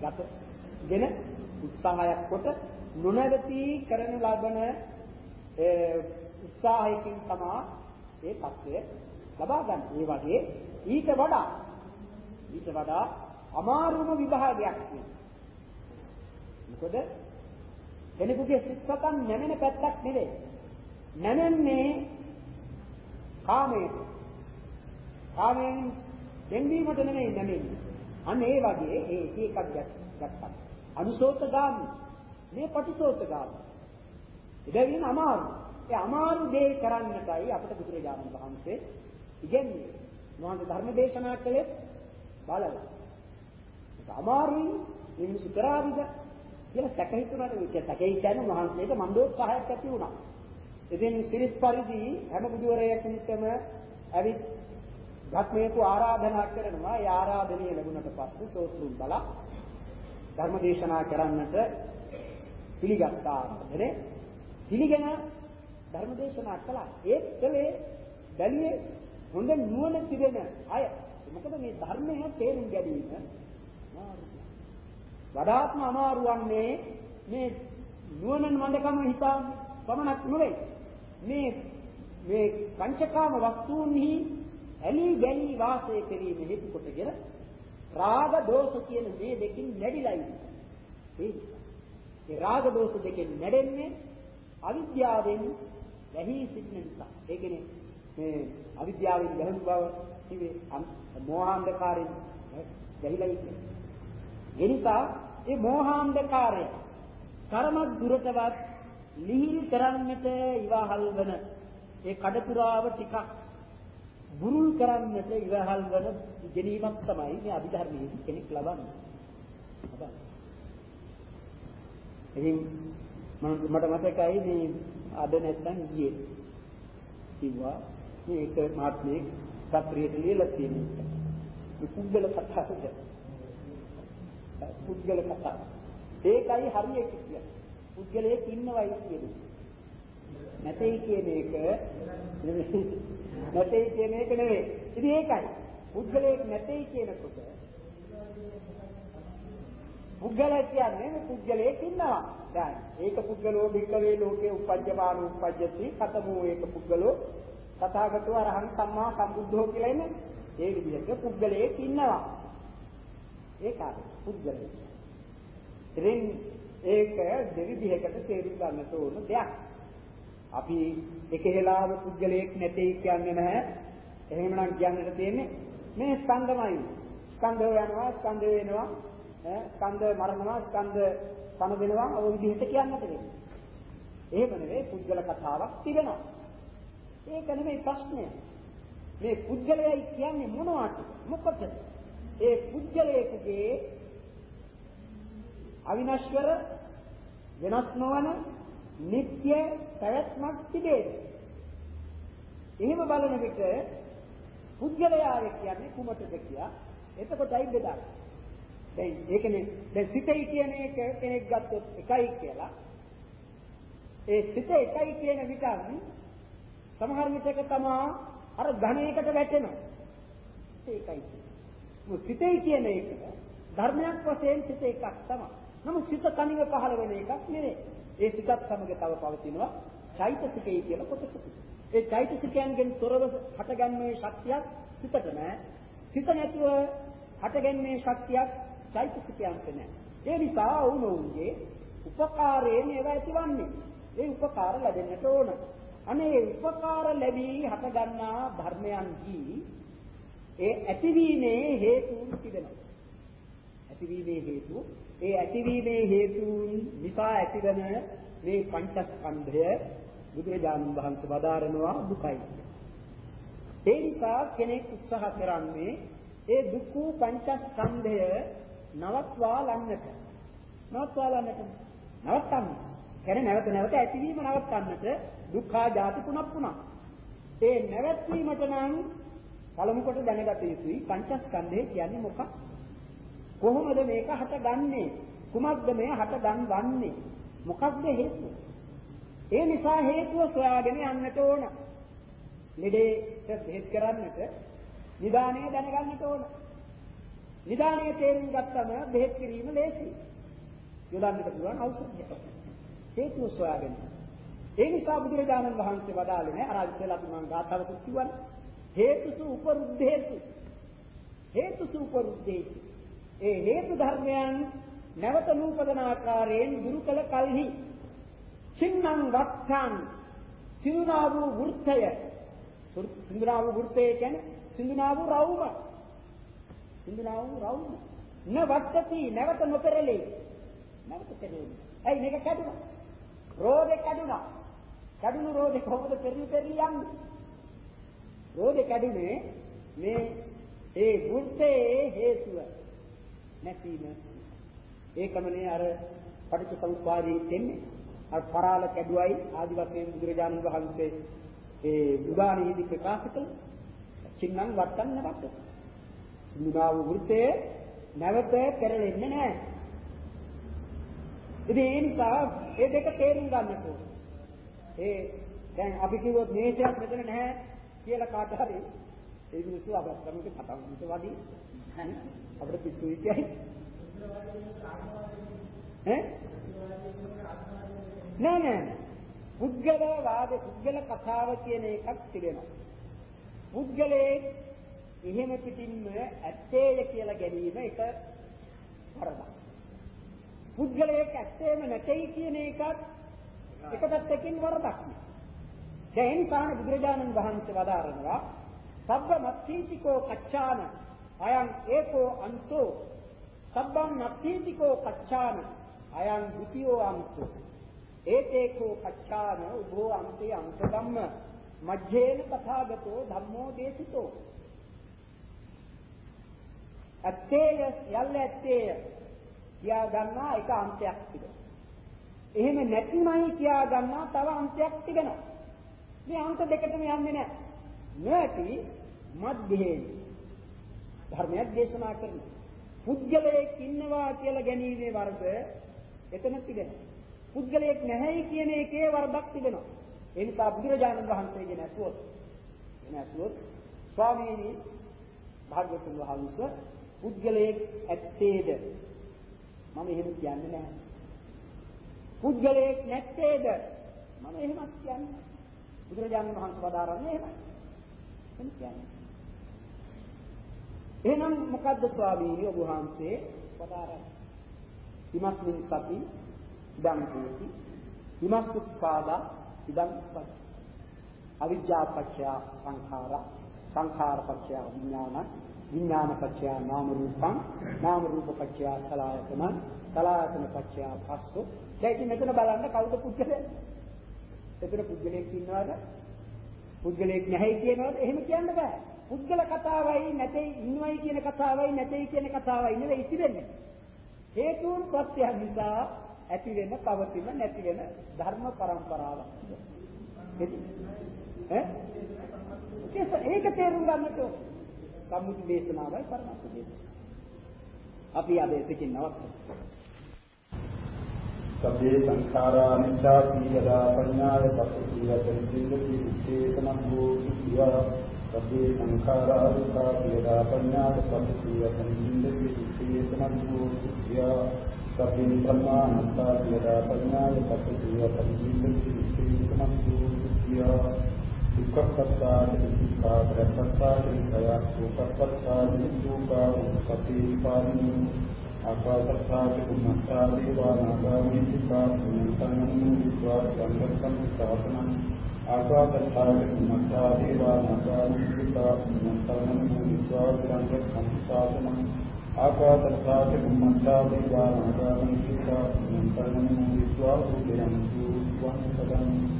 ගතගෙන උත්සාහයක් කොට නොනවති කරන ලබන උත්සාහයකින් තමයි ඒ தත්වය ලබා ගන්න. ඒ වගේ ඊට වඩා ඊට වඩා අමාරුම විභාගයක් මොකද කෙනෙකුගේ සිත් සතන් නැමෙන පැත්තක් නෙවෙයි. නැමෙන්නේ කාමයට. කාමයෙන් දෙන්වීමට නෙමෙයි නැමෙන්නේ. අන්න ඒ වගේ ඒ එක එකක් ගත්තා. අනුසෝතගාමි මේ පටිසෝතගාමි. ඉතින් අමාරු. ඒ අමාරු දේ කරන්නටයි අපිට බුදුරජාණන් වහන්සේ ඉගෙනුවේ. මොහොත ධර්ම දේශනා කළේ බලලා. ඒක අමාරුයි මේ මිනිස්සු කරාවිද කියලා සැක හිතුණාට ඒක සැකේ කියන්නේ මහන්සියට මන්දෝත්සාහයක් ඇති වුණා. ඉතින් සිරිත් පරිදි හැම බුදුරයෙකුටම ඇවිත් ධර්මයේකු ආරාධනා කරනවා. ඒ ආරාධනය ලැබුණට පස්සේ සෝත්‍රුන් බලා ධර්ම දේශනා කරන්නට පිළිගත්තා ආරාධනේ. පිළිගෙන ධර්ම දේශනා කළා. ඒත් කලේ බැලියේ හොඳ නුවණ තිබෙන අය. මොකද මේ ධර්මය තේරුම් ගැනීම වඩාත්ම අමාරු වන්නේ මේ නුවණ මන්දකම හිතා පමණක් නෙවෙයි. මේ මේ පංචකාම වස්තුන්හි ඇලී ගැලී වාසය කිරීම හේතු කොටගෙන රාග දෝෂ කියන මේ දෙකින් නැడిලා ඉන්නේ. ඒ ඒ රාග දෝෂ දෙකෙන් නැඩෙන්නේ අවිද්‍යාවෙන් වැහි සිටින නිසා. ඒ කියන්නේ මේ අවිද්‍යාවෙන් වැහුණු බව කිව්වේ මෝහාන්ධකාරයෙන් වැහිලා ඉන්නේ. ඒ නිසා මේ මෝහාන්ධකාරය කර්ම දුරටවත් ලිහිල් කරන්නට ඉවහල් වන ඒ කඩතුරාව ටිකක් බුරුල් කරන්නට ඉවහල් වන ගැනීමක් තමයි මේ අභිධර්මයේ කෙනෙක් ලබන්නේ. ඉතින් මට මතකයි මේ අද නැත්තම් ඊයේ කිව්වා මේක මාත්මේ පත්‍රයට ලියලා තියෙනවා. මේ පුද්ගල කතාවද? පුද්ගල කතාව. ඒකයි හරියට කියන්නේ. පුද්ගලයෙක් ඉන්නවයි කියන්නේ. නැtei කියන එක නැtei කියන එක නෙවෙයි. ඉතින් ඒකයි. පුද්ගලයෙක් නැtei කියනකොට පුද්ගලයා කියන්නේ පුද්ගලයෙක් ඉන්නවා. දැන් ඒක පුද්ගලෝ භික්කවේ ලෝකේ උපජ්ජමාන උපජ්ජති කතමෝ ඒක පුද්ගලෝ තථාගතෝ අරහං සම්මා සම්බුද්ධෝ කියලා ඉන්නේ. ඒ විදිහට පුද්ගලයෙක් ඉන්නවා. ඒකයි පුද්ගලයෙක්. ඉතින් ඒක දෙවිදිහකට තේරුම් ගන්නට ඕන දෙයක්. අපි එකහෙලාව පුද්ගලයෙක් නැtei කියන්නේ නැහැ. එහෙමනම් කියන්නට තියෙන්නේ මේ ස්කන්ධමයි. ස්කන්ධය යනවා, ස්කන්ධය වෙනවා, ස්කන්ධ මරණවා, ස්කන්ධ තන වෙනවා, ඔය විදිහට කියන්නට වෙන්නේ. එහෙම නෙවෙයි පුද්ගල කතාවක් තිබෙනවා. ඒක නෙමෙයි ප්‍රශ්නය. මේ පුද්ගලයයි කියන්නේ මොනවද? මොකටද? ඒ පුද්ගලයෙකුගේ අවිනශ්වර වෙනස් නොවන නিত্য පැවැත්මක් තිබේ. එහෙම බලන විට පුද්ගලයා කියන්නේ කුමටද කියලා එතකොටයි බෙදන්නේ. දැන් ඒකනේ දැන් සිතයි කියන එක කෙනෙක් ගත්තොත් එකයි කියලා ඒ සිත එකයි කියන විතරයි සමහර විටක තමා අර ධනයකට වැටෙනවා. ඒකයි. මොකද සිතේ කියන එක ධර්මයක් වශයෙන් සිත එකක් තමයි. නමුත් සිත තනිව පහළ වෙන එකක් නෙවෙයි. ඒ සිතත් සමග තව පවතිනවා චෛතසිකය කියලා කොටසක්. ඒ චෛතසිකයන්ගෙන් තොරව හටගන්නේ ශක්තියක් සිතට නෑ. සිත නැතුව හටගන්නේ ශක්තියක් චෛතසිකයන්ට නෑ. ඒ නිසා වුණෝන්ගේ උපකාරයෙන් ඒවා ඇතිවන්නේ. ඒ උපකාර ලැබෙන්නට ඕන. අනේ උපකාර ලැබී හටගන්නා ධර්මයන්හි ඒ ඇතිවීමේ හේතුන් තිබෙනවා. ඇතිවීමේ හේතු ඒ ඇතිවීමේ හේතුන් නිසා ඇතිවන මේ පංචස්කන්ධය බුදුරජාණන් වහන්සේ වදාරනවා දුකයි. ඒ නිසා කෙනෙක් උත්සාහ කරන්නේ ඒ දුක්ඛ පංචස්කන්ධය නවත්වා ලන්නට. නවත්වා ලන්නට. නවත්තන්න. කියන්නේ නැවත නැවත ඇතිවීම නවත්තන්නට දුක්ඛා ජාති පුනක් පුනක්. ඒ නැවැත්වීමට නම් පළමු කොට දැනගත යුතුයි පංචස්කන්ධය කියන්නේ මොකක්? කොහොමද මේක හටගන්නේ? කුමක්ද මේ හටගන්වන්නේ? මොකක්ද හේතුව? ඒ නිසා හේතුව සොයාගෙන යන්නට ඕන. ලෙඩේට බෙහෙත් කරන්නට නිදාණය දැනගන්නට ඕන. නිදාණය තේරුම් ගත්තම බෙහෙත් කිරීම ලේසියි. යොදන්නට පුළුවන් ඖෂධයක්. හේතුව සොයාගෙන. ඒ නිසා බුදුරජාණන් වහන්සේ වදාළේ නෑ අර ඉස්සෙල්ලා අපි මම ගාථාවකුත් කිව්වනේ. හේතුසු උපරුද්ධේසු. හේතුසු උපරුද්ධේසු. ඒ හේතු ධර්මයන් නැවත නූපදන ආකාරයෙන් දුරු කළ කලෙහි චින්නම් වක්ඛං සිඳුනා වූ වෘත්තය සිඳුනා වූ වෘත්තය කියන්නේ සිඳුනා වූ රවුම සිඳුනා වූ රවුම. නවත්තති නැවත නොපෙරළේ නැවත පෙරළේ ඇයි මේක කැඩුනා? රෝදේ කැඩුනා. කැඩුණු රෝදේ කොහොමද පෙරලි පෙරලි යන්නේ? රෝදේ කැඩුනේ මේ ඒ වෘත්තයේ හේතුව නැසීම. ඒකමනේ අර පටිච්චසමුප්පාදයේ දෙන්නේ. අර පරාල කැඩුවයි ආදි වශයෙන් බුදුරජාණන් වහන්සේ ඒ බුදාණීදී ප්‍රකාශ කළ. චින්නම් වට්ටන්න වට සිඳුනාව වෘත්තයේ නැවත පෙරලෙන්නේ නැහැ. ඉතින් ඒ නිසා ඒ දෙක තේරුම් ගන්නට ඕනේ. ඒ දැන් අපි කිව්වොත් මේසයක් මෙතන නැහැ කියලා කාට හරි ඒ මිනිස්සු අපත් කරනක කතාවට වඩි අපිට පිස්සුයි කියයි ඈ? නෑ නෑ පුද්ගල වාද පුද්ගල කතාව කියන එකක් තිබෙනවා. පුද්ගලයේ එහෙම පිටින්ම ඇත්තේය කියලා ගැනීම එක වරදක්. පුද්ගලයෙක් ඇත්තේම නැtei කියන එකත් එක පැත්තකින් වරදක්. දැන් ඒ නිසා බුදුරජාණන් වහන්සේ වදාරනවා සබ්බ මත්ථීතිකෝ කච්චාන අයං ඒකෝ අන්තෝ සබ්බං නත්ථීතිකෝ කච්චාන අයං ဒ ුතියෝ අන්තෝ ඒතේකෝ කච්චාන උභෝ අන්තේ අන්ත ධම්ම මජ්ජේන තථාගතෝ ධම්මෝ දේශිතෝ ඇත්තේය යල්ල ඇත්තේය කියා ගන්නා එක අන්තයක් තිබෙනවා. එහෙම නැතිමයි කියා ගන්නා තව අන්තයක් තිබෙනවා. මේ අන්ත දෙකටම යන්නේ නැහැ. නැති මධ්‍යයෙන් ධර්මයක් දේශනා කරනවා. පුද්ගලයෙක් ඉන්නවා කියලා ගැනීමේ වර්ධ එතන තිබෙනවා. පුද්ගලයෙක් නැහැයි කියන එකේ වරදක් තිබෙනවා. ඒ නිසා බුදුරජාණන් වහන්සේගෙන් ඇසුවොත් එන ඇසුවොත් ස්වාමීනි භාග්‍යවතුන් වහන්සේ පුද්ගලයෙක් ඇත්තේද මම එහෙම කියන්නේ නැහැ. පුද්ගලයෙක් නැත්තේද මම එහෙමත් කියන්නේ. බුදුරජාණන් වහන්සේ වදාරන්නේ එහෙමයි. එහෙම කියන්නේ. එහෙනම් මොකද්ද ස්වාමීනි ඔබ වහන්සේ වදාරන්නේ? ඉමස්මින් සති ඉදං හෝති ඉමස්තුප්පාදා ඉදං පච්ච අවිජ්ජා පත්‍ය සංඛාර සංඛාර පත්‍ය විඥාන විඥාන පත්‍ය නාම රූපං නාම රූප පත්‍ය සලආයතන සලආයතන පත්‍ය පස්සෝ. දැන් ඉතින් මෙතන බලන්න කවුද පුද්ගලයා? එතන පුද්ගලයෙක් ඉන්නවද? පුද්ගලයෙක් නැහැ කියනවද? එහෙම කියන්න බෑ. පුද්ගල කතාවයි නැtei ඉන්නවයි කියන කතාවයි නැtei කියන කතාවයි නෙවෙයි ඉතිරෙන්නේ. හේතුන් ප්‍රත්‍යයන් නිසා ඇති වෙන පවතින නැති වෙන ධර්ම પરම්පරාවක්. ඈ? ඒක තේරුම් ගන්නට සම්මුති දේශනාවයි පරමාර්ථ දේශනාවයි. අපි අද එතකින් නවත්තමු. සබ්බේ සංඛාරා නිච්ඡාති යදා පඤ්ඤාය පස්සීය පරිච්ඡේදති විච්ඡේතනං භූතිවා සබ්බේ සංඛාරා දුක්ඛා යදා පඤ්ඤාය පස්සීය පරිච්ඡේදති විච්ඡේතනං භූතිවා සබ්බේ ප්‍රමාණත්තා යදා පඤ්ඤාය පස්සීය පරිච්ඡේදති විච්ඡේතනං භූතිවා දුක්ඛපත්තා දුක්ඛා ප්‍රපත්තා දුක්ඛය සුඛපත්තා දුක්ඛා උපපති පාරිණි ආකාශත්තාති කුම්මත්තා දේවා නාගාමිතිකා පුඤ්ඤතනං විස්වා සංගතං සාසනං ආකාශත්තාති කුම්මත්තා දේවා නාගාමිතිකා පුඤ්ඤතනං විස්වා සංගතං සාසනං ආකාශත්තාති කුම්මත්තා දේවා නාගාමිතිකා පුඤ්ඤතනං විස්වා සුඛං සුවං සදං